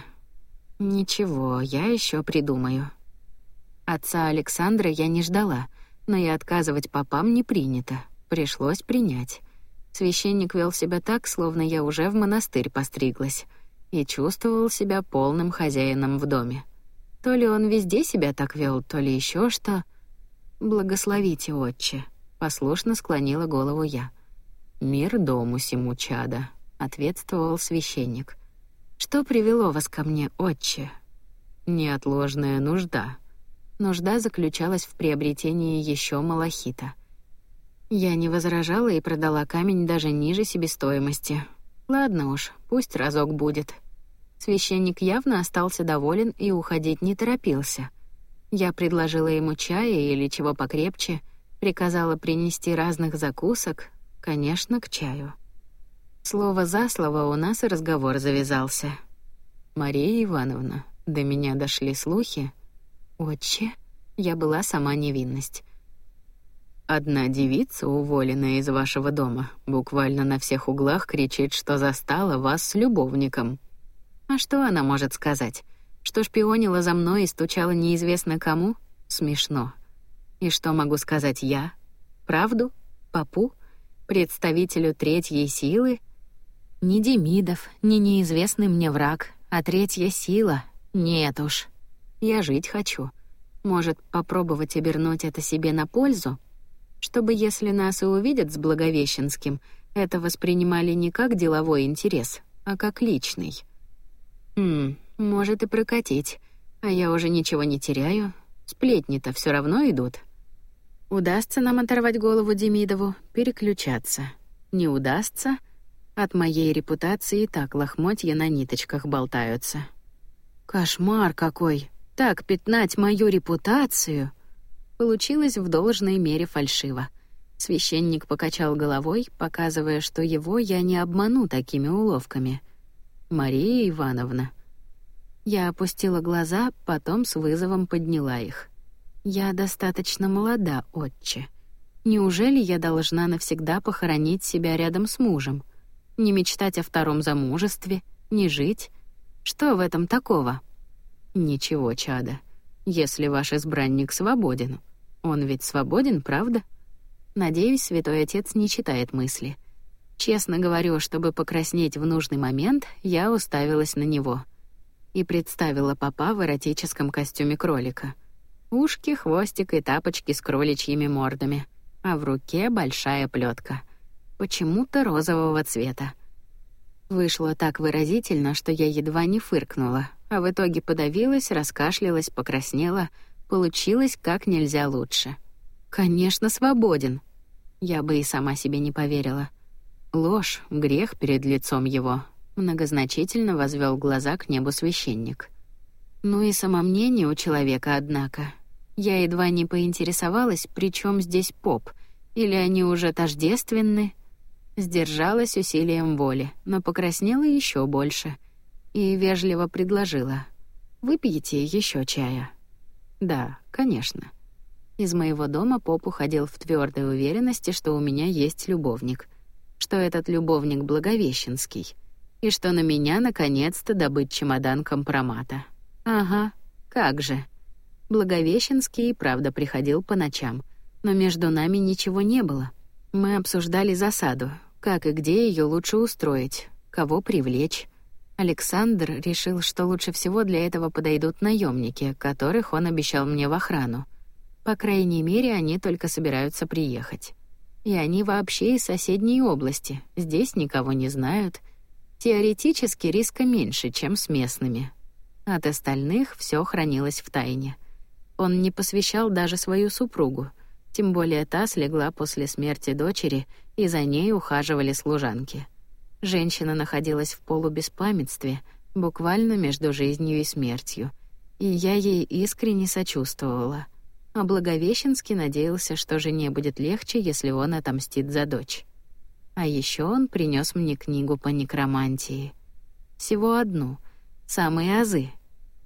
Ничего, я еще придумаю. Отца Александра я не ждала — но и отказывать попам не принято. Пришлось принять. Священник вел себя так, словно я уже в монастырь постриглась, и чувствовал себя полным хозяином в доме. То ли он везде себя так вел, то ли еще что. «Благословите, отче», — послушно склонила голову я. «Мир дому сему чада», — ответствовал священник. «Что привело вас ко мне, отче?» «Неотложная нужда», Нужда заключалась в приобретении еще малахита. Я не возражала и продала камень даже ниже себестоимости. Ладно уж, пусть разок будет. Священник явно остался доволен и уходить не торопился. Я предложила ему чая или чего покрепче, приказала принести разных закусок, конечно, к чаю. Слово за слово у нас и разговор завязался. «Мария Ивановна, до меня дошли слухи», «Отче?» Я была сама невинность. Одна девица, уволенная из вашего дома, буквально на всех углах кричит, что застала вас с любовником. А что она может сказать? Что шпионила за мной и стучала неизвестно кому? Смешно. И что могу сказать я? Правду? Папу? Представителю третьей силы? Ни Демидов, ни неизвестный мне враг, а третья сила? Нет уж. Я жить хочу. Может, попробовать обернуть это себе на пользу? Чтобы, если нас и увидят с Благовещенским, это воспринимали не как деловой интерес, а как личный. Хм, может и прокатить. А я уже ничего не теряю. Сплетни-то все равно идут. Удастся нам оторвать голову Демидову, переключаться. Не удастся, от моей репутации так лохмотья на ниточках болтаются. Кошмар какой! Так пятнать мою репутацию! Получилось в должной мере фальшиво. Священник покачал головой, показывая, что его я не обману такими уловками — Мария Ивановна. Я опустила глаза, потом с вызовом подняла их. Я достаточно молода, отче. Неужели я должна навсегда похоронить себя рядом с мужем? Не мечтать о втором замужестве, не жить? Что в этом такого? Ничего, чада. Если ваш избранник свободен. Он ведь свободен, правда? Надеюсь, святой отец не читает мысли. Честно говорю, чтобы покраснеть в нужный момент, я уставилась на него и представила папа в эротическом костюме кролика. Ушки, хвостик и тапочки с кроличьими мордами, а в руке большая плетка, почему-то розового цвета. Вышло так выразительно, что я едва не фыркнула, а в итоге подавилась, раскашлялась, покраснела, получилось как нельзя лучше. Конечно, свободен. Я бы и сама себе не поверила. Ложь, грех перед лицом его. Многозначительно возвел глаза к небу священник. Ну и самомнение у человека, однако. Я едва не поинтересовалась, при чем здесь поп, или они уже тождественны. Сдержалась усилием воли, но покраснела еще больше и вежливо предложила: "Выпьете еще чая?" "Да, конечно." Из моего дома поп уходил в твердой уверенности, что у меня есть любовник что этот любовник Благовещенский, и что на меня наконец-то добыть чемодан компромата. Ага, как же. Благовещенский и правда приходил по ночам, но между нами ничего не было. Мы обсуждали засаду, как и где ее лучше устроить, кого привлечь. Александр решил, что лучше всего для этого подойдут наемники, которых он обещал мне в охрану. По крайней мере, они только собираются приехать. И они вообще из соседней области, здесь никого не знают. Теоретически риска меньше, чем с местными. От остальных все хранилось в тайне. Он не посвящал даже свою супругу, тем более та слегла после смерти дочери, и за ней ухаживали служанки. Женщина находилась в полубеспамятстве, буквально между жизнью и смертью, и я ей искренне сочувствовала — а Благовещенский надеялся, что жене будет легче, если он отомстит за дочь. А еще он принес мне книгу по некромантии. Всего одну, самые азы.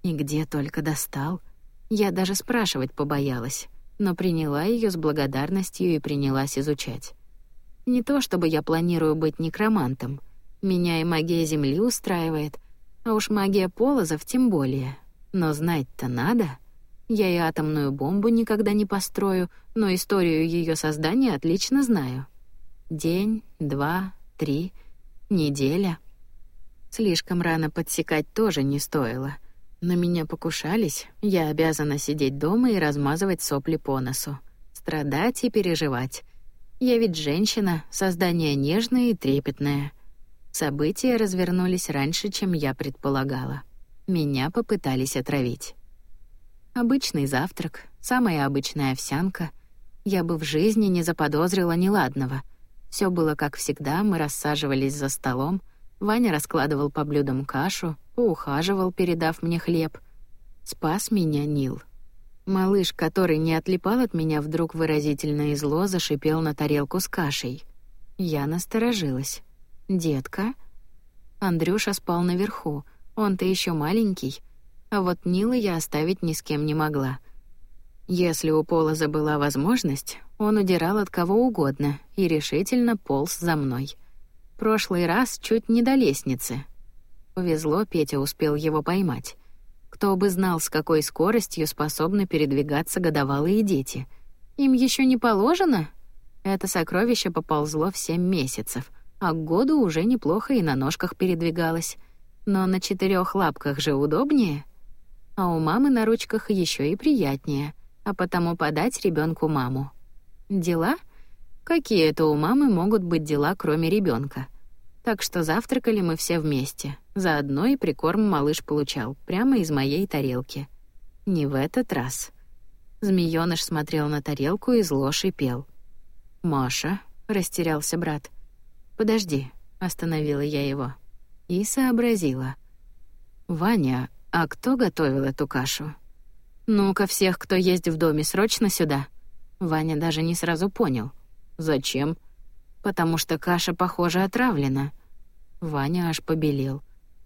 И где только достал. Я даже спрашивать побоялась, но приняла ее с благодарностью и принялась изучать. Не то чтобы я планирую быть некромантом. Меня и магия Земли устраивает, а уж магия Полозов тем более. Но знать-то надо — я и атомную бомбу никогда не построю, но историю ее создания отлично знаю. День, два, три, неделя. Слишком рано подсекать тоже не стоило. На меня покушались, я обязана сидеть дома и размазывать сопли по носу. Страдать и переживать. Я ведь женщина, создание нежное и трепетное. События развернулись раньше, чем я предполагала. Меня попытались отравить. Обычный завтрак, самая обычная овсянка. Я бы в жизни не заподозрила неладного. Все было как всегда, мы рассаживались за столом. Ваня раскладывал по блюдам кашу, поухаживал, передав мне хлеб. Спас меня Нил. Малыш, который не отлипал от меня, вдруг выразительно и зло зашипел на тарелку с кашей. Я насторожилась. «Детка?» Андрюша спал наверху. Он-то еще маленький. А вот Нила я оставить ни с кем не могла. Если у Полоза была возможность, он удирал от кого угодно и решительно полз за мной. Прошлый раз чуть не до лестницы. Повезло, Петя успел его поймать. Кто бы знал, с какой скоростью способны передвигаться годовалые дети. Им еще не положено? Это сокровище поползло в семь месяцев, а к году уже неплохо и на ножках передвигалось. Но на четырех лапках же удобнее. А у мамы на ручках еще и приятнее, а потому подать ребенку маму. Дела? Какие это у мамы могут быть дела, кроме ребенка? Так что завтракали мы все вместе. Заодно и прикорм малыш получал, прямо из моей тарелки. Не в этот раз. Змеёныш смотрел на тарелку и зло шипел. «Маша», — растерялся брат. «Подожди», — остановила я его и сообразила. «Ваня, а кто готовил эту кашу?» «Ну-ка, всех, кто есть в доме, срочно сюда!» Ваня даже не сразу понял. «Зачем?» «Потому что каша, похоже, отравлена». Ваня аж побелел.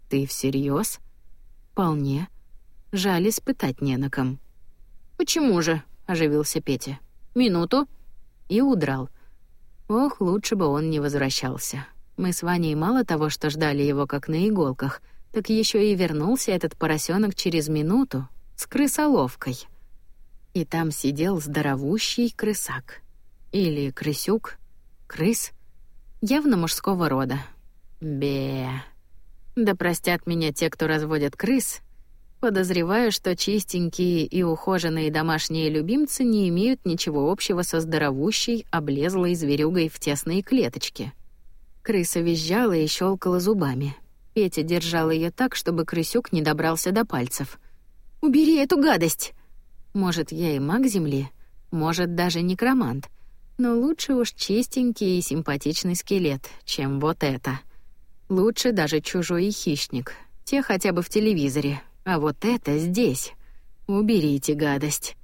«Ты всерьез? «Вполне. Жаль, испытать не на ком». «Почему же?» — оживился Петя. «Минуту». И удрал. Ох, лучше бы он не возвращался. Мы с Ваней мало того, что ждали его как на иголках, так еще и вернулся этот поросенок через минуту с крысоловкой. И там сидел здоровущий крысак. Или крысюк, крыс, явно мужского рода. Бе. Да простят меня те, кто разводят крыс. Подозреваю, что чистенькие и ухоженные домашние любимцы не имеют ничего общего со здоровущей, облезлой зверюгой в тесной клеточке. Крыса визжала и щелкала зубами. Петя держал ее так, чтобы крысюк не добрался до пальцев. «Убери эту гадость!» Может, я и маг Земли, может, даже некромант, но лучше уж чистенький и симпатичный скелет, чем вот это. Лучше даже чужой хищник, те хотя бы в телевизоре, а вот это здесь. Уберите гадость.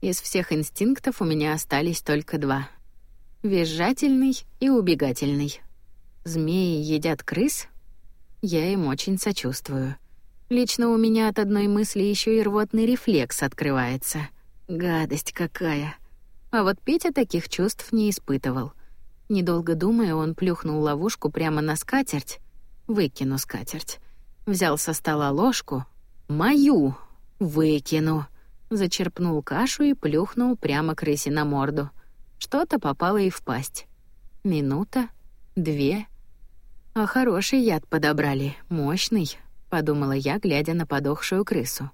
Из всех инстинктов у меня остались только два. Визжательный и убегательный. Змеи едят крыс? Я им очень сочувствую. Лично у меня от одной мысли еще и рвотный рефлекс открывается. Гадость какая. А вот Петя таких чувств не испытывал. Недолго думая, он плюхнул ловушку прямо на скатерть. Выкину скатерть. Взял со стола ложку. Мою! Выкину! Зачерпнул кашу и плюхнул прямо крысе на морду. Что-то попало и в пасть. Минута, две, «А хороший яд подобрали, мощный», — подумала я, глядя на подохшую крысу.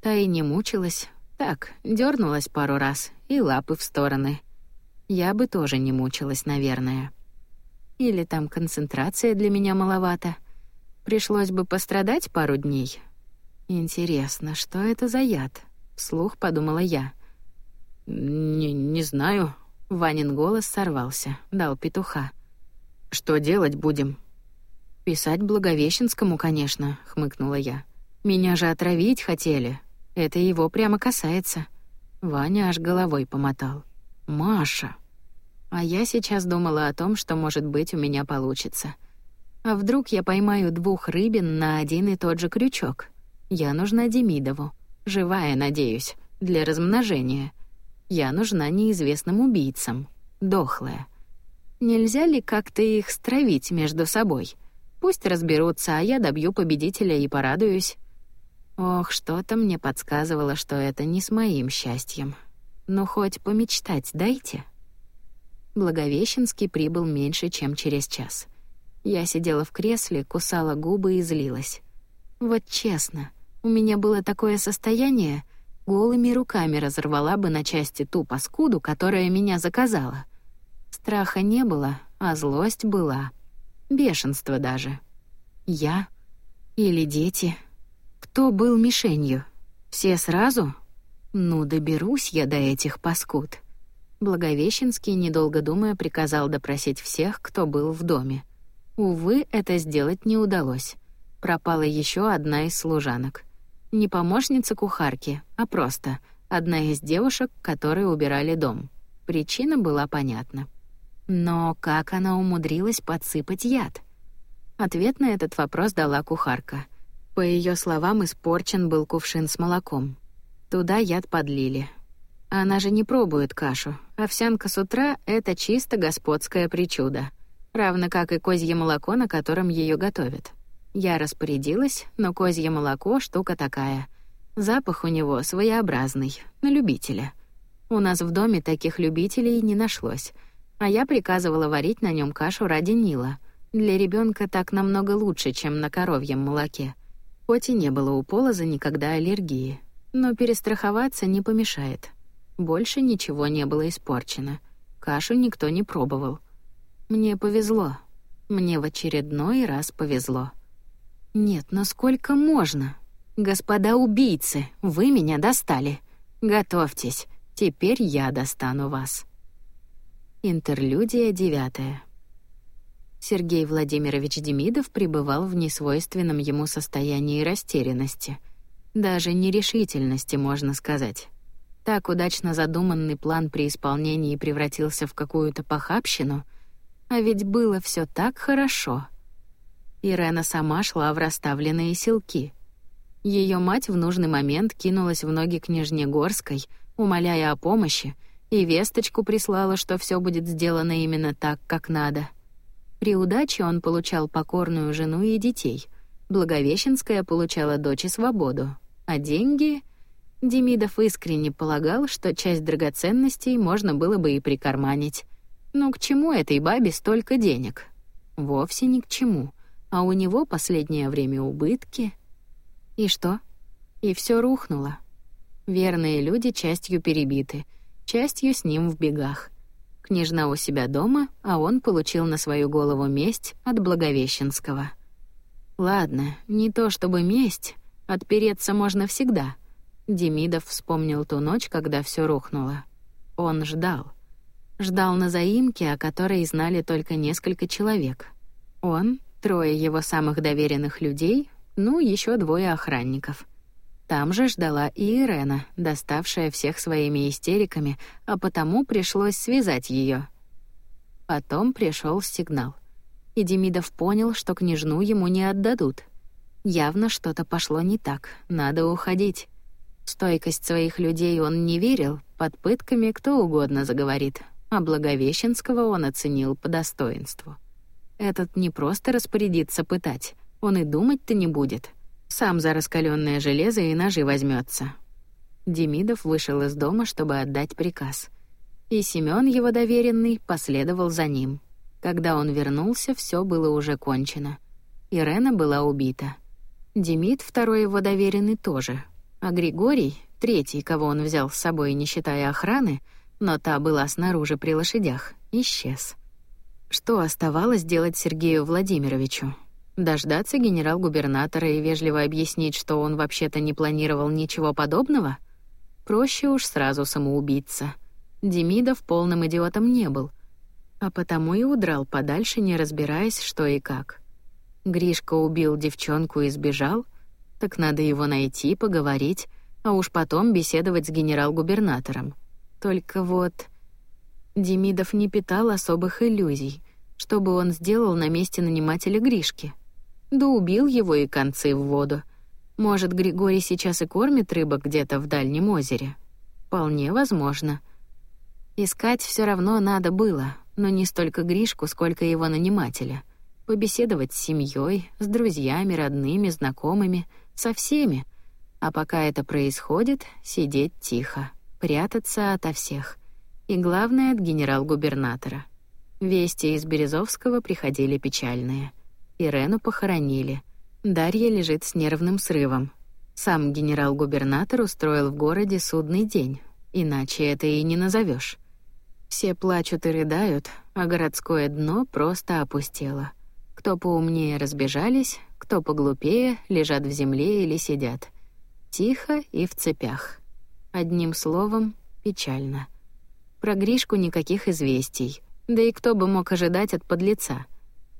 Та и не мучилась, так, дернулась пару раз и лапы в стороны. Я бы тоже не мучилась, наверное. Или там концентрация для меня маловато. Пришлось бы пострадать пару дней. Интересно, что это за яд? Вслух подумала я. Не, не знаю. Ванин голос сорвался, дал петуха. Что делать будем? «Писать Благовещенскому, конечно», — хмыкнула я. «Меня же отравить хотели. Это его прямо касается». Ваня аж головой помотал. «Маша!» А я сейчас думала о том, что, может быть, у меня получится. А вдруг я поймаю двух рыбин на один и тот же крючок? Я нужна Демидову. Живая, надеюсь, для размножения. Я нужна неизвестным убийцам. Дохлая. Нельзя ли как-то их стравить между собой?» Пусть разберутся, а я добью победителя и порадуюсь. Ох, что-то мне подсказывало, что это не с моим счастьем. Ну, хоть помечтать дайте. Благовещенский прибыл меньше, чем через час. Я сидела в кресле, кусала губы и злилась. Вот честно, у меня было такое состояние, голыми руками разорвала бы на части ту паскуду, которая меня заказала. Страха не было, а злость была — Бешенство даже. Я? Или дети? Кто был мишенью? Все сразу? Ну, доберусь я до этих паскуд. Благовещенский, недолго думая, приказал допросить всех, кто был в доме. Увы, это сделать не удалось. Пропала еще одна из служанок. Не помощница кухарки, а просто одна из девушек, которые убирали дом. Причина была понятна. Но как она умудрилась подсыпать яд? Ответ на этот вопрос дала кухарка. По ее словам, испорчен был кувшин с молоком. Туда яд подлили. Она же не пробует кашу. Овсянка с утра — это чисто господская причуда. Равно как и козье молоко, на котором ее готовят. Я распорядилась, но козье молоко — штука такая. Запах у него своеобразный, на любителя. У нас в доме таких любителей не нашлось, а я приказывала варить на нем кашу ради Нила. Для ребенка так намного лучше, чем на коровьем молоке. Хоть и не было у Полоза никогда аллергии, но перестраховаться не помешает. Больше ничего не было испорчено. Кашу никто не пробовал. Мне повезло. Мне в очередной раз повезло. Нет, но сколько можно? Господа убийцы, вы меня достали. Готовьтесь, теперь я достану вас. Интерлюдия девятая. Сергей Владимирович Демидов пребывал в несвойственном ему состоянии растерянности, даже нерешительности, можно сказать. Так удачно задуманный план при исполнении превратился в какую-то похабщину, а ведь было все так хорошо. Ирена сама шла в расставленные селки. Ее мать в нужный момент кинулась в ноги княжне Горской, умоляя о помощи, и весточку прислала, что все будет сделано именно так, как надо. При удаче он получал покорную жену и детей. Благовещенская получала дочь и свободу, а деньги Демидов искренне полагал, что часть драгоценностей можно было бы и прикарманить. Но к чему этой бабе столько денег? Вовсе ни к чему. А у него последнее время убытки. И что? И все рухнуло. Верные люди частью перебиты, частью с ним в бегах. Княжна у себя дома, а он получил на свою голову месть от Благовещенского. Ладно, не то чтобы месть, отпереться можно всегда — Демидов вспомнил ту ночь, когда все рухнуло. Он ждал. Ждал на заимке, о которой знали только несколько человек. Он, трое его самых доверенных людей, ну, еще двое охранников. Там же ждала и Ирена, доставшая всех своими истериками, а потому пришлось связать ее. Потом пришел сигнал. И Демидов понял, что княжну ему не отдадут. Явно что-то пошло не так, надо уходить стойкость своих людей он не верил, под пытками кто угодно заговорит, а Благовещенского он оценил по достоинству. Этот не просто распорядится пытать, он и думать-то не будет. Сам за раскаленное железо и ножи возьмется. Демидов вышел из дома, чтобы отдать приказ. И Семён, его доверенный, последовал за ним. Когда он вернулся, все было уже кончено. Ирена была убита. Демид, второй его доверенный, тоже — а Григорий, третий, кого он взял с собой, не считая охраны, но та была снаружи при лошадях, исчез. Что оставалось делать Сергею Владимировичу? Дождаться генерал-губернатора и вежливо объяснить, что он вообще-то не планировал ничего подобного? Проще уж сразу самоубийца. Демидов полным идиотом не был, а потому и удрал подальше, не разбираясь, что и как. Гришка убил девчонку и сбежал — так надо его найти, поговорить, а уж потом беседовать с генерал-губернатором. Только вот Демидов не питал особых иллюзий, что бы он сделал на месте нанимателя Гришки. Да убил его и концы в воду. Может, Григорий сейчас и кормит рыбок где-то в дальнем озере? Вполне возможно. Искать все равно надо было, но не столько Гришку, сколько его нанимателя. Побеседовать с семьей, с друзьями, родными, знакомыми — со всеми. А пока это происходит, сидеть тихо, прятаться ото всех. И главное, от генерал-губернатора. Вести из Березовского приходили печальные. Ирену похоронили. Дарья лежит с нервным срывом. Сам генерал-губернатор устроил в городе судный день, иначе это и не назовешь. Все плачут и рыдают, а городское дно просто опустело. Кто поумнее разбежались, кто поглупее, лежат в земле или сидят. Тихо и в цепях. Одним словом, печально. Про Гришку никаких известий. Да и кто бы мог ожидать от подлеца?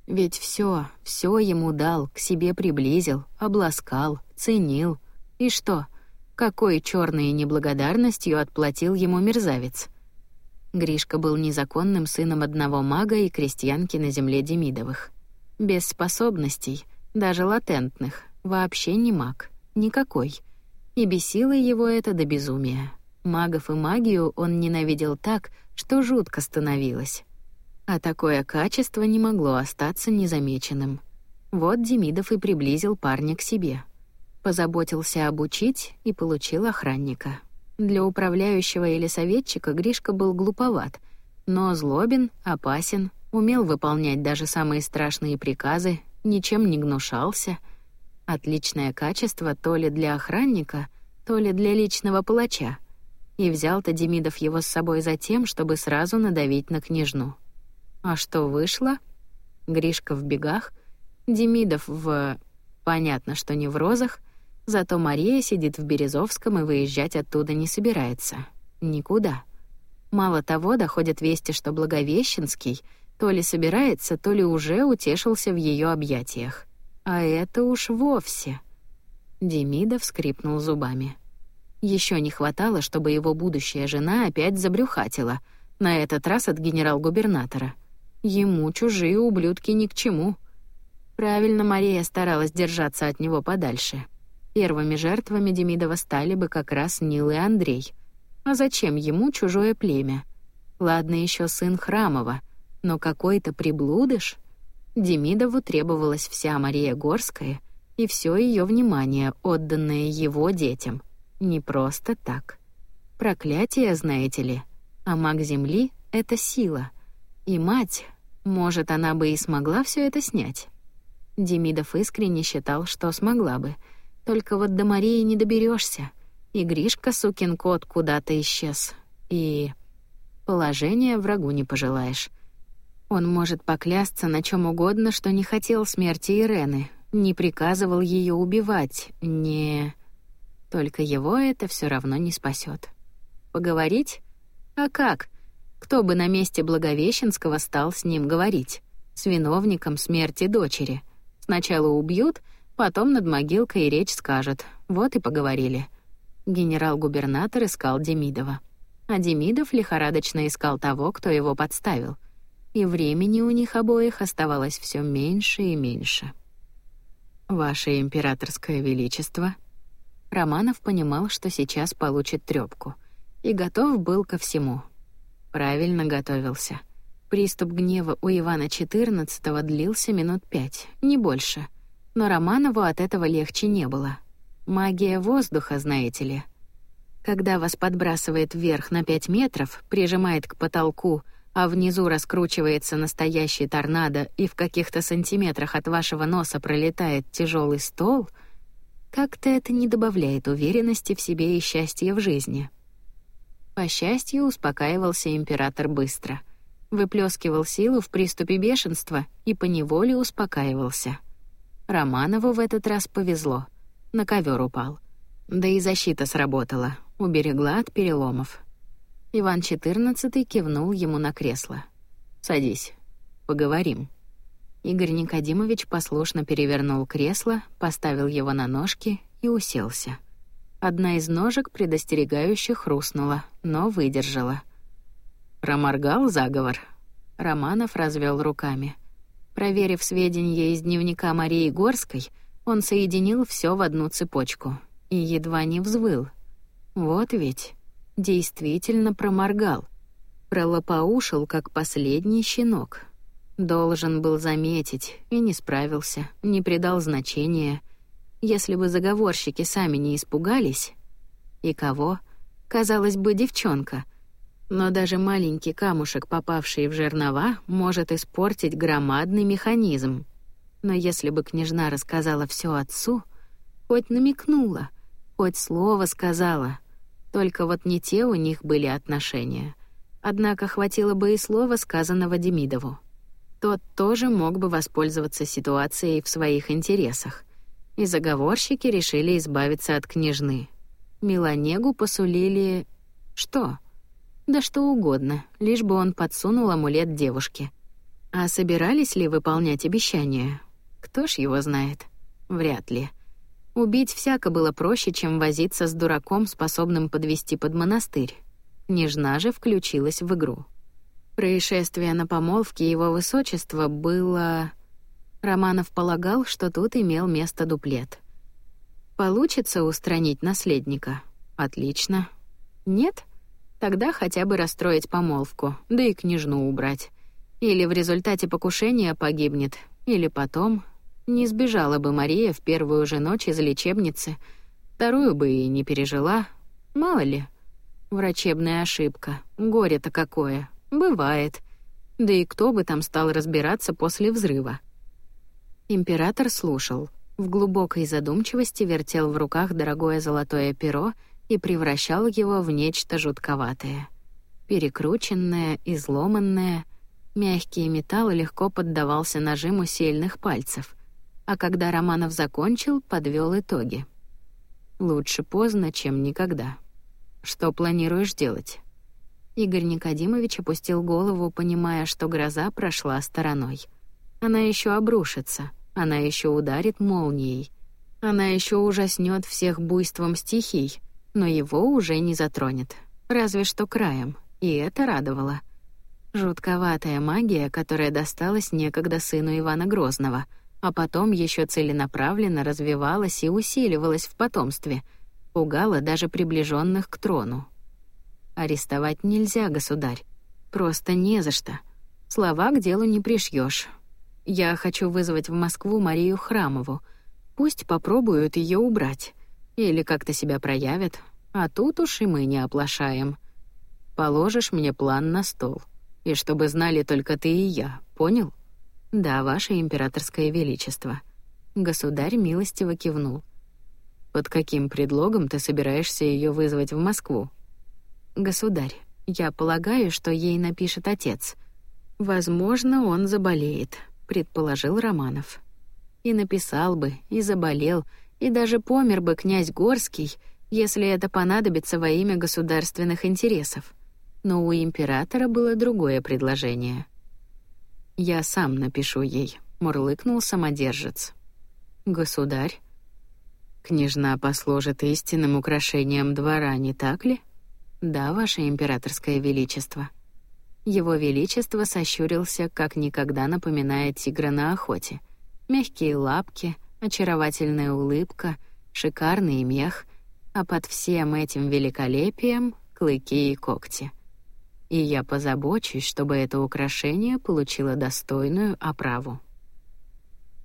Ведь все, все ему дал, к себе приблизил, обласкал, ценил. И что? Какой черной неблагодарностью отплатил ему мерзавец? Гришка был незаконным сыном одного мага и крестьянки на земле Демидовых без способностей, даже латентных, вообще не маг, никакой. И бесило его это до безумия. Магов и магию он ненавидел так, что жутко становилось. А такое качество не могло остаться незамеченным. Вот Демидов и приблизил парня к себе. Позаботился обучить и получил охранника. Для управляющего или советчика Гришка был глуповат, но злобен, опасен, умел выполнять даже самые страшные приказы, ничем не гнушался. Отличное качество то ли для охранника, то ли для личного палача. И взял-то Демидов его с собой за тем, чтобы сразу надавить на княжну. А что вышло? Гришка в бегах, Демидов в... Понятно, что не в розах, зато Мария сидит в Березовском и выезжать оттуда не собирается. Никуда. Мало того, доходят вести, что Благовещенский то ли собирается, то ли уже утешился в ее объятиях. А это уж вовсе. Демидов скрипнул зубами. Еще не хватало, чтобы его будущая жена опять забрюхатила, на этот раз от генерал-губернатора. Ему чужие ублюдки ни к чему. Правильно Мария старалась держаться от него подальше. Первыми жертвами Демидова стали бы как раз Нил и Андрей. А зачем ему чужое племя? Ладно еще сын Храмова, но какой-то приблудыш. Демидову требовалась вся Мария Горская и все ее внимание, отданное его детям. Не просто так. Проклятие, знаете ли. А маг Земли — это сила. И мать, может, она бы и смогла все это снять. Демидов искренне считал, что смогла бы. Только вот до Марии не доберешься. И Гришка, сукин кот, куда-то исчез. И... Положение врагу не пожелаешь. Он может поклясться на чем угодно, что не хотел смерти Ирены, не приказывал ее убивать, не... Только его это все равно не спасет. Поговорить? А как? Кто бы на месте Благовещенского стал с ним говорить? С виновником смерти дочери. Сначала убьют, потом над могилкой речь скажет. Вот и поговорили. Генерал-губернатор искал Демидова. А Демидов лихорадочно искал того, кто его подставил — и времени у них обоих оставалось все меньше и меньше. «Ваше императорское величество», Романов понимал, что сейчас получит трёпку, и готов был ко всему. Правильно готовился. Приступ гнева у Ивана XIV длился минут пять, не больше. Но Романову от этого легче не было. Магия воздуха, знаете ли. Когда вас подбрасывает вверх на пять метров, прижимает к потолку — а внизу раскручивается настоящий торнадо и в каких-то сантиметрах от вашего носа пролетает тяжелый стол, как-то это не добавляет уверенности в себе и счастья в жизни. По счастью, успокаивался император быстро. Выплескивал силу в приступе бешенства и поневоле успокаивался. Романову в этот раз повезло. На ковер упал. Да и защита сработала, уберегла от переломов. Иван XIV кивнул ему на кресло. «Садись, поговорим». Игорь Никодимович послушно перевернул кресло, поставил его на ножки и уселся. Одна из ножек предостерегающе хрустнула, но выдержала. Проморгал заговор. Романов развел руками. Проверив сведения из дневника Марии Горской, он соединил все в одну цепочку и едва не взвыл. Вот ведь действительно проморгал. Пролопоушил, как последний щенок. Должен был заметить, и не справился, не придал значения. Если бы заговорщики сами не испугались... И кого? Казалось бы, девчонка. Но даже маленький камушек, попавший в жернова, может испортить громадный механизм. Но если бы княжна рассказала все отцу, хоть намекнула, хоть слово сказала — только вот не те у них были отношения. Однако хватило бы и слова, сказанного Демидову. Тот тоже мог бы воспользоваться ситуацией в своих интересах. И заговорщики решили избавиться от княжны. Милонегу посулили... Что? Да что угодно, лишь бы он подсунул амулет девушке. А собирались ли выполнять обещания? Кто ж его знает? Вряд ли. Убить всяко было проще, чем возиться с дураком, способным подвести под монастырь. Нежна же включилась в игру. Происшествие на помолвке его высочества было... Романов полагал, что тут имел место дуплет. Получится устранить наследника? Отлично. Нет? Тогда хотя бы расстроить помолвку, да и княжну убрать. Или в результате покушения погибнет, или потом. Не сбежала бы Мария в первую же ночь из лечебницы, вторую бы и не пережила. Мало ли. Врачебная ошибка. Горе-то какое. Бывает. Да и кто бы там стал разбираться после взрыва? Император слушал. В глубокой задумчивости вертел в руках дорогое золотое перо и превращал его в нечто жутковатое. Перекрученное, изломанное, мягкий металл легко поддавался нажиму сильных пальцев. А когда Романов закончил, подвел итоги. Лучше поздно, чем никогда. Что планируешь делать? Игорь Никодимович опустил голову, понимая, что гроза прошла стороной. Она еще обрушится, она еще ударит молнией. Она еще ужаснет всех буйством стихий, но его уже не затронет. Разве что краем, и это радовало. Жутковатая магия, которая досталась некогда сыну Ивана Грозного, а потом еще целенаправленно развивалась и усиливалась в потомстве, пугала даже приближенных к трону. Арестовать нельзя, государь. Просто не за что. Слова к делу не пришьешь. Я хочу вызвать в Москву Марию Храмову. Пусть попробуют ее убрать. Или как-то себя проявят. А тут уж и мы не оплошаем. Положишь мне план на стол. И чтобы знали только ты и я, понял? Да, ваше императорское величество. Государь милостиво кивнул. Под каким предлогом ты собираешься ее вызвать в Москву? Государь, я полагаю, что ей напишет отец. Возможно, он заболеет, предположил Романов. И написал бы, и заболел, и даже помер бы князь Горский, если это понадобится во имя государственных интересов. Но у императора было другое предложение. Я сам напишу ей, мурлыкнул самодержец. Государь, княжна послужит истинным украшением двора, не так ли? Да, ваше императорское величество. Его величество сощурился, как никогда напоминая тигра на охоте. Мягкие лапки, очаровательная улыбка, шикарный мех, а под всем этим великолепием клыки и когти. И я позабочусь, чтобы это украшение получило достойную оправу.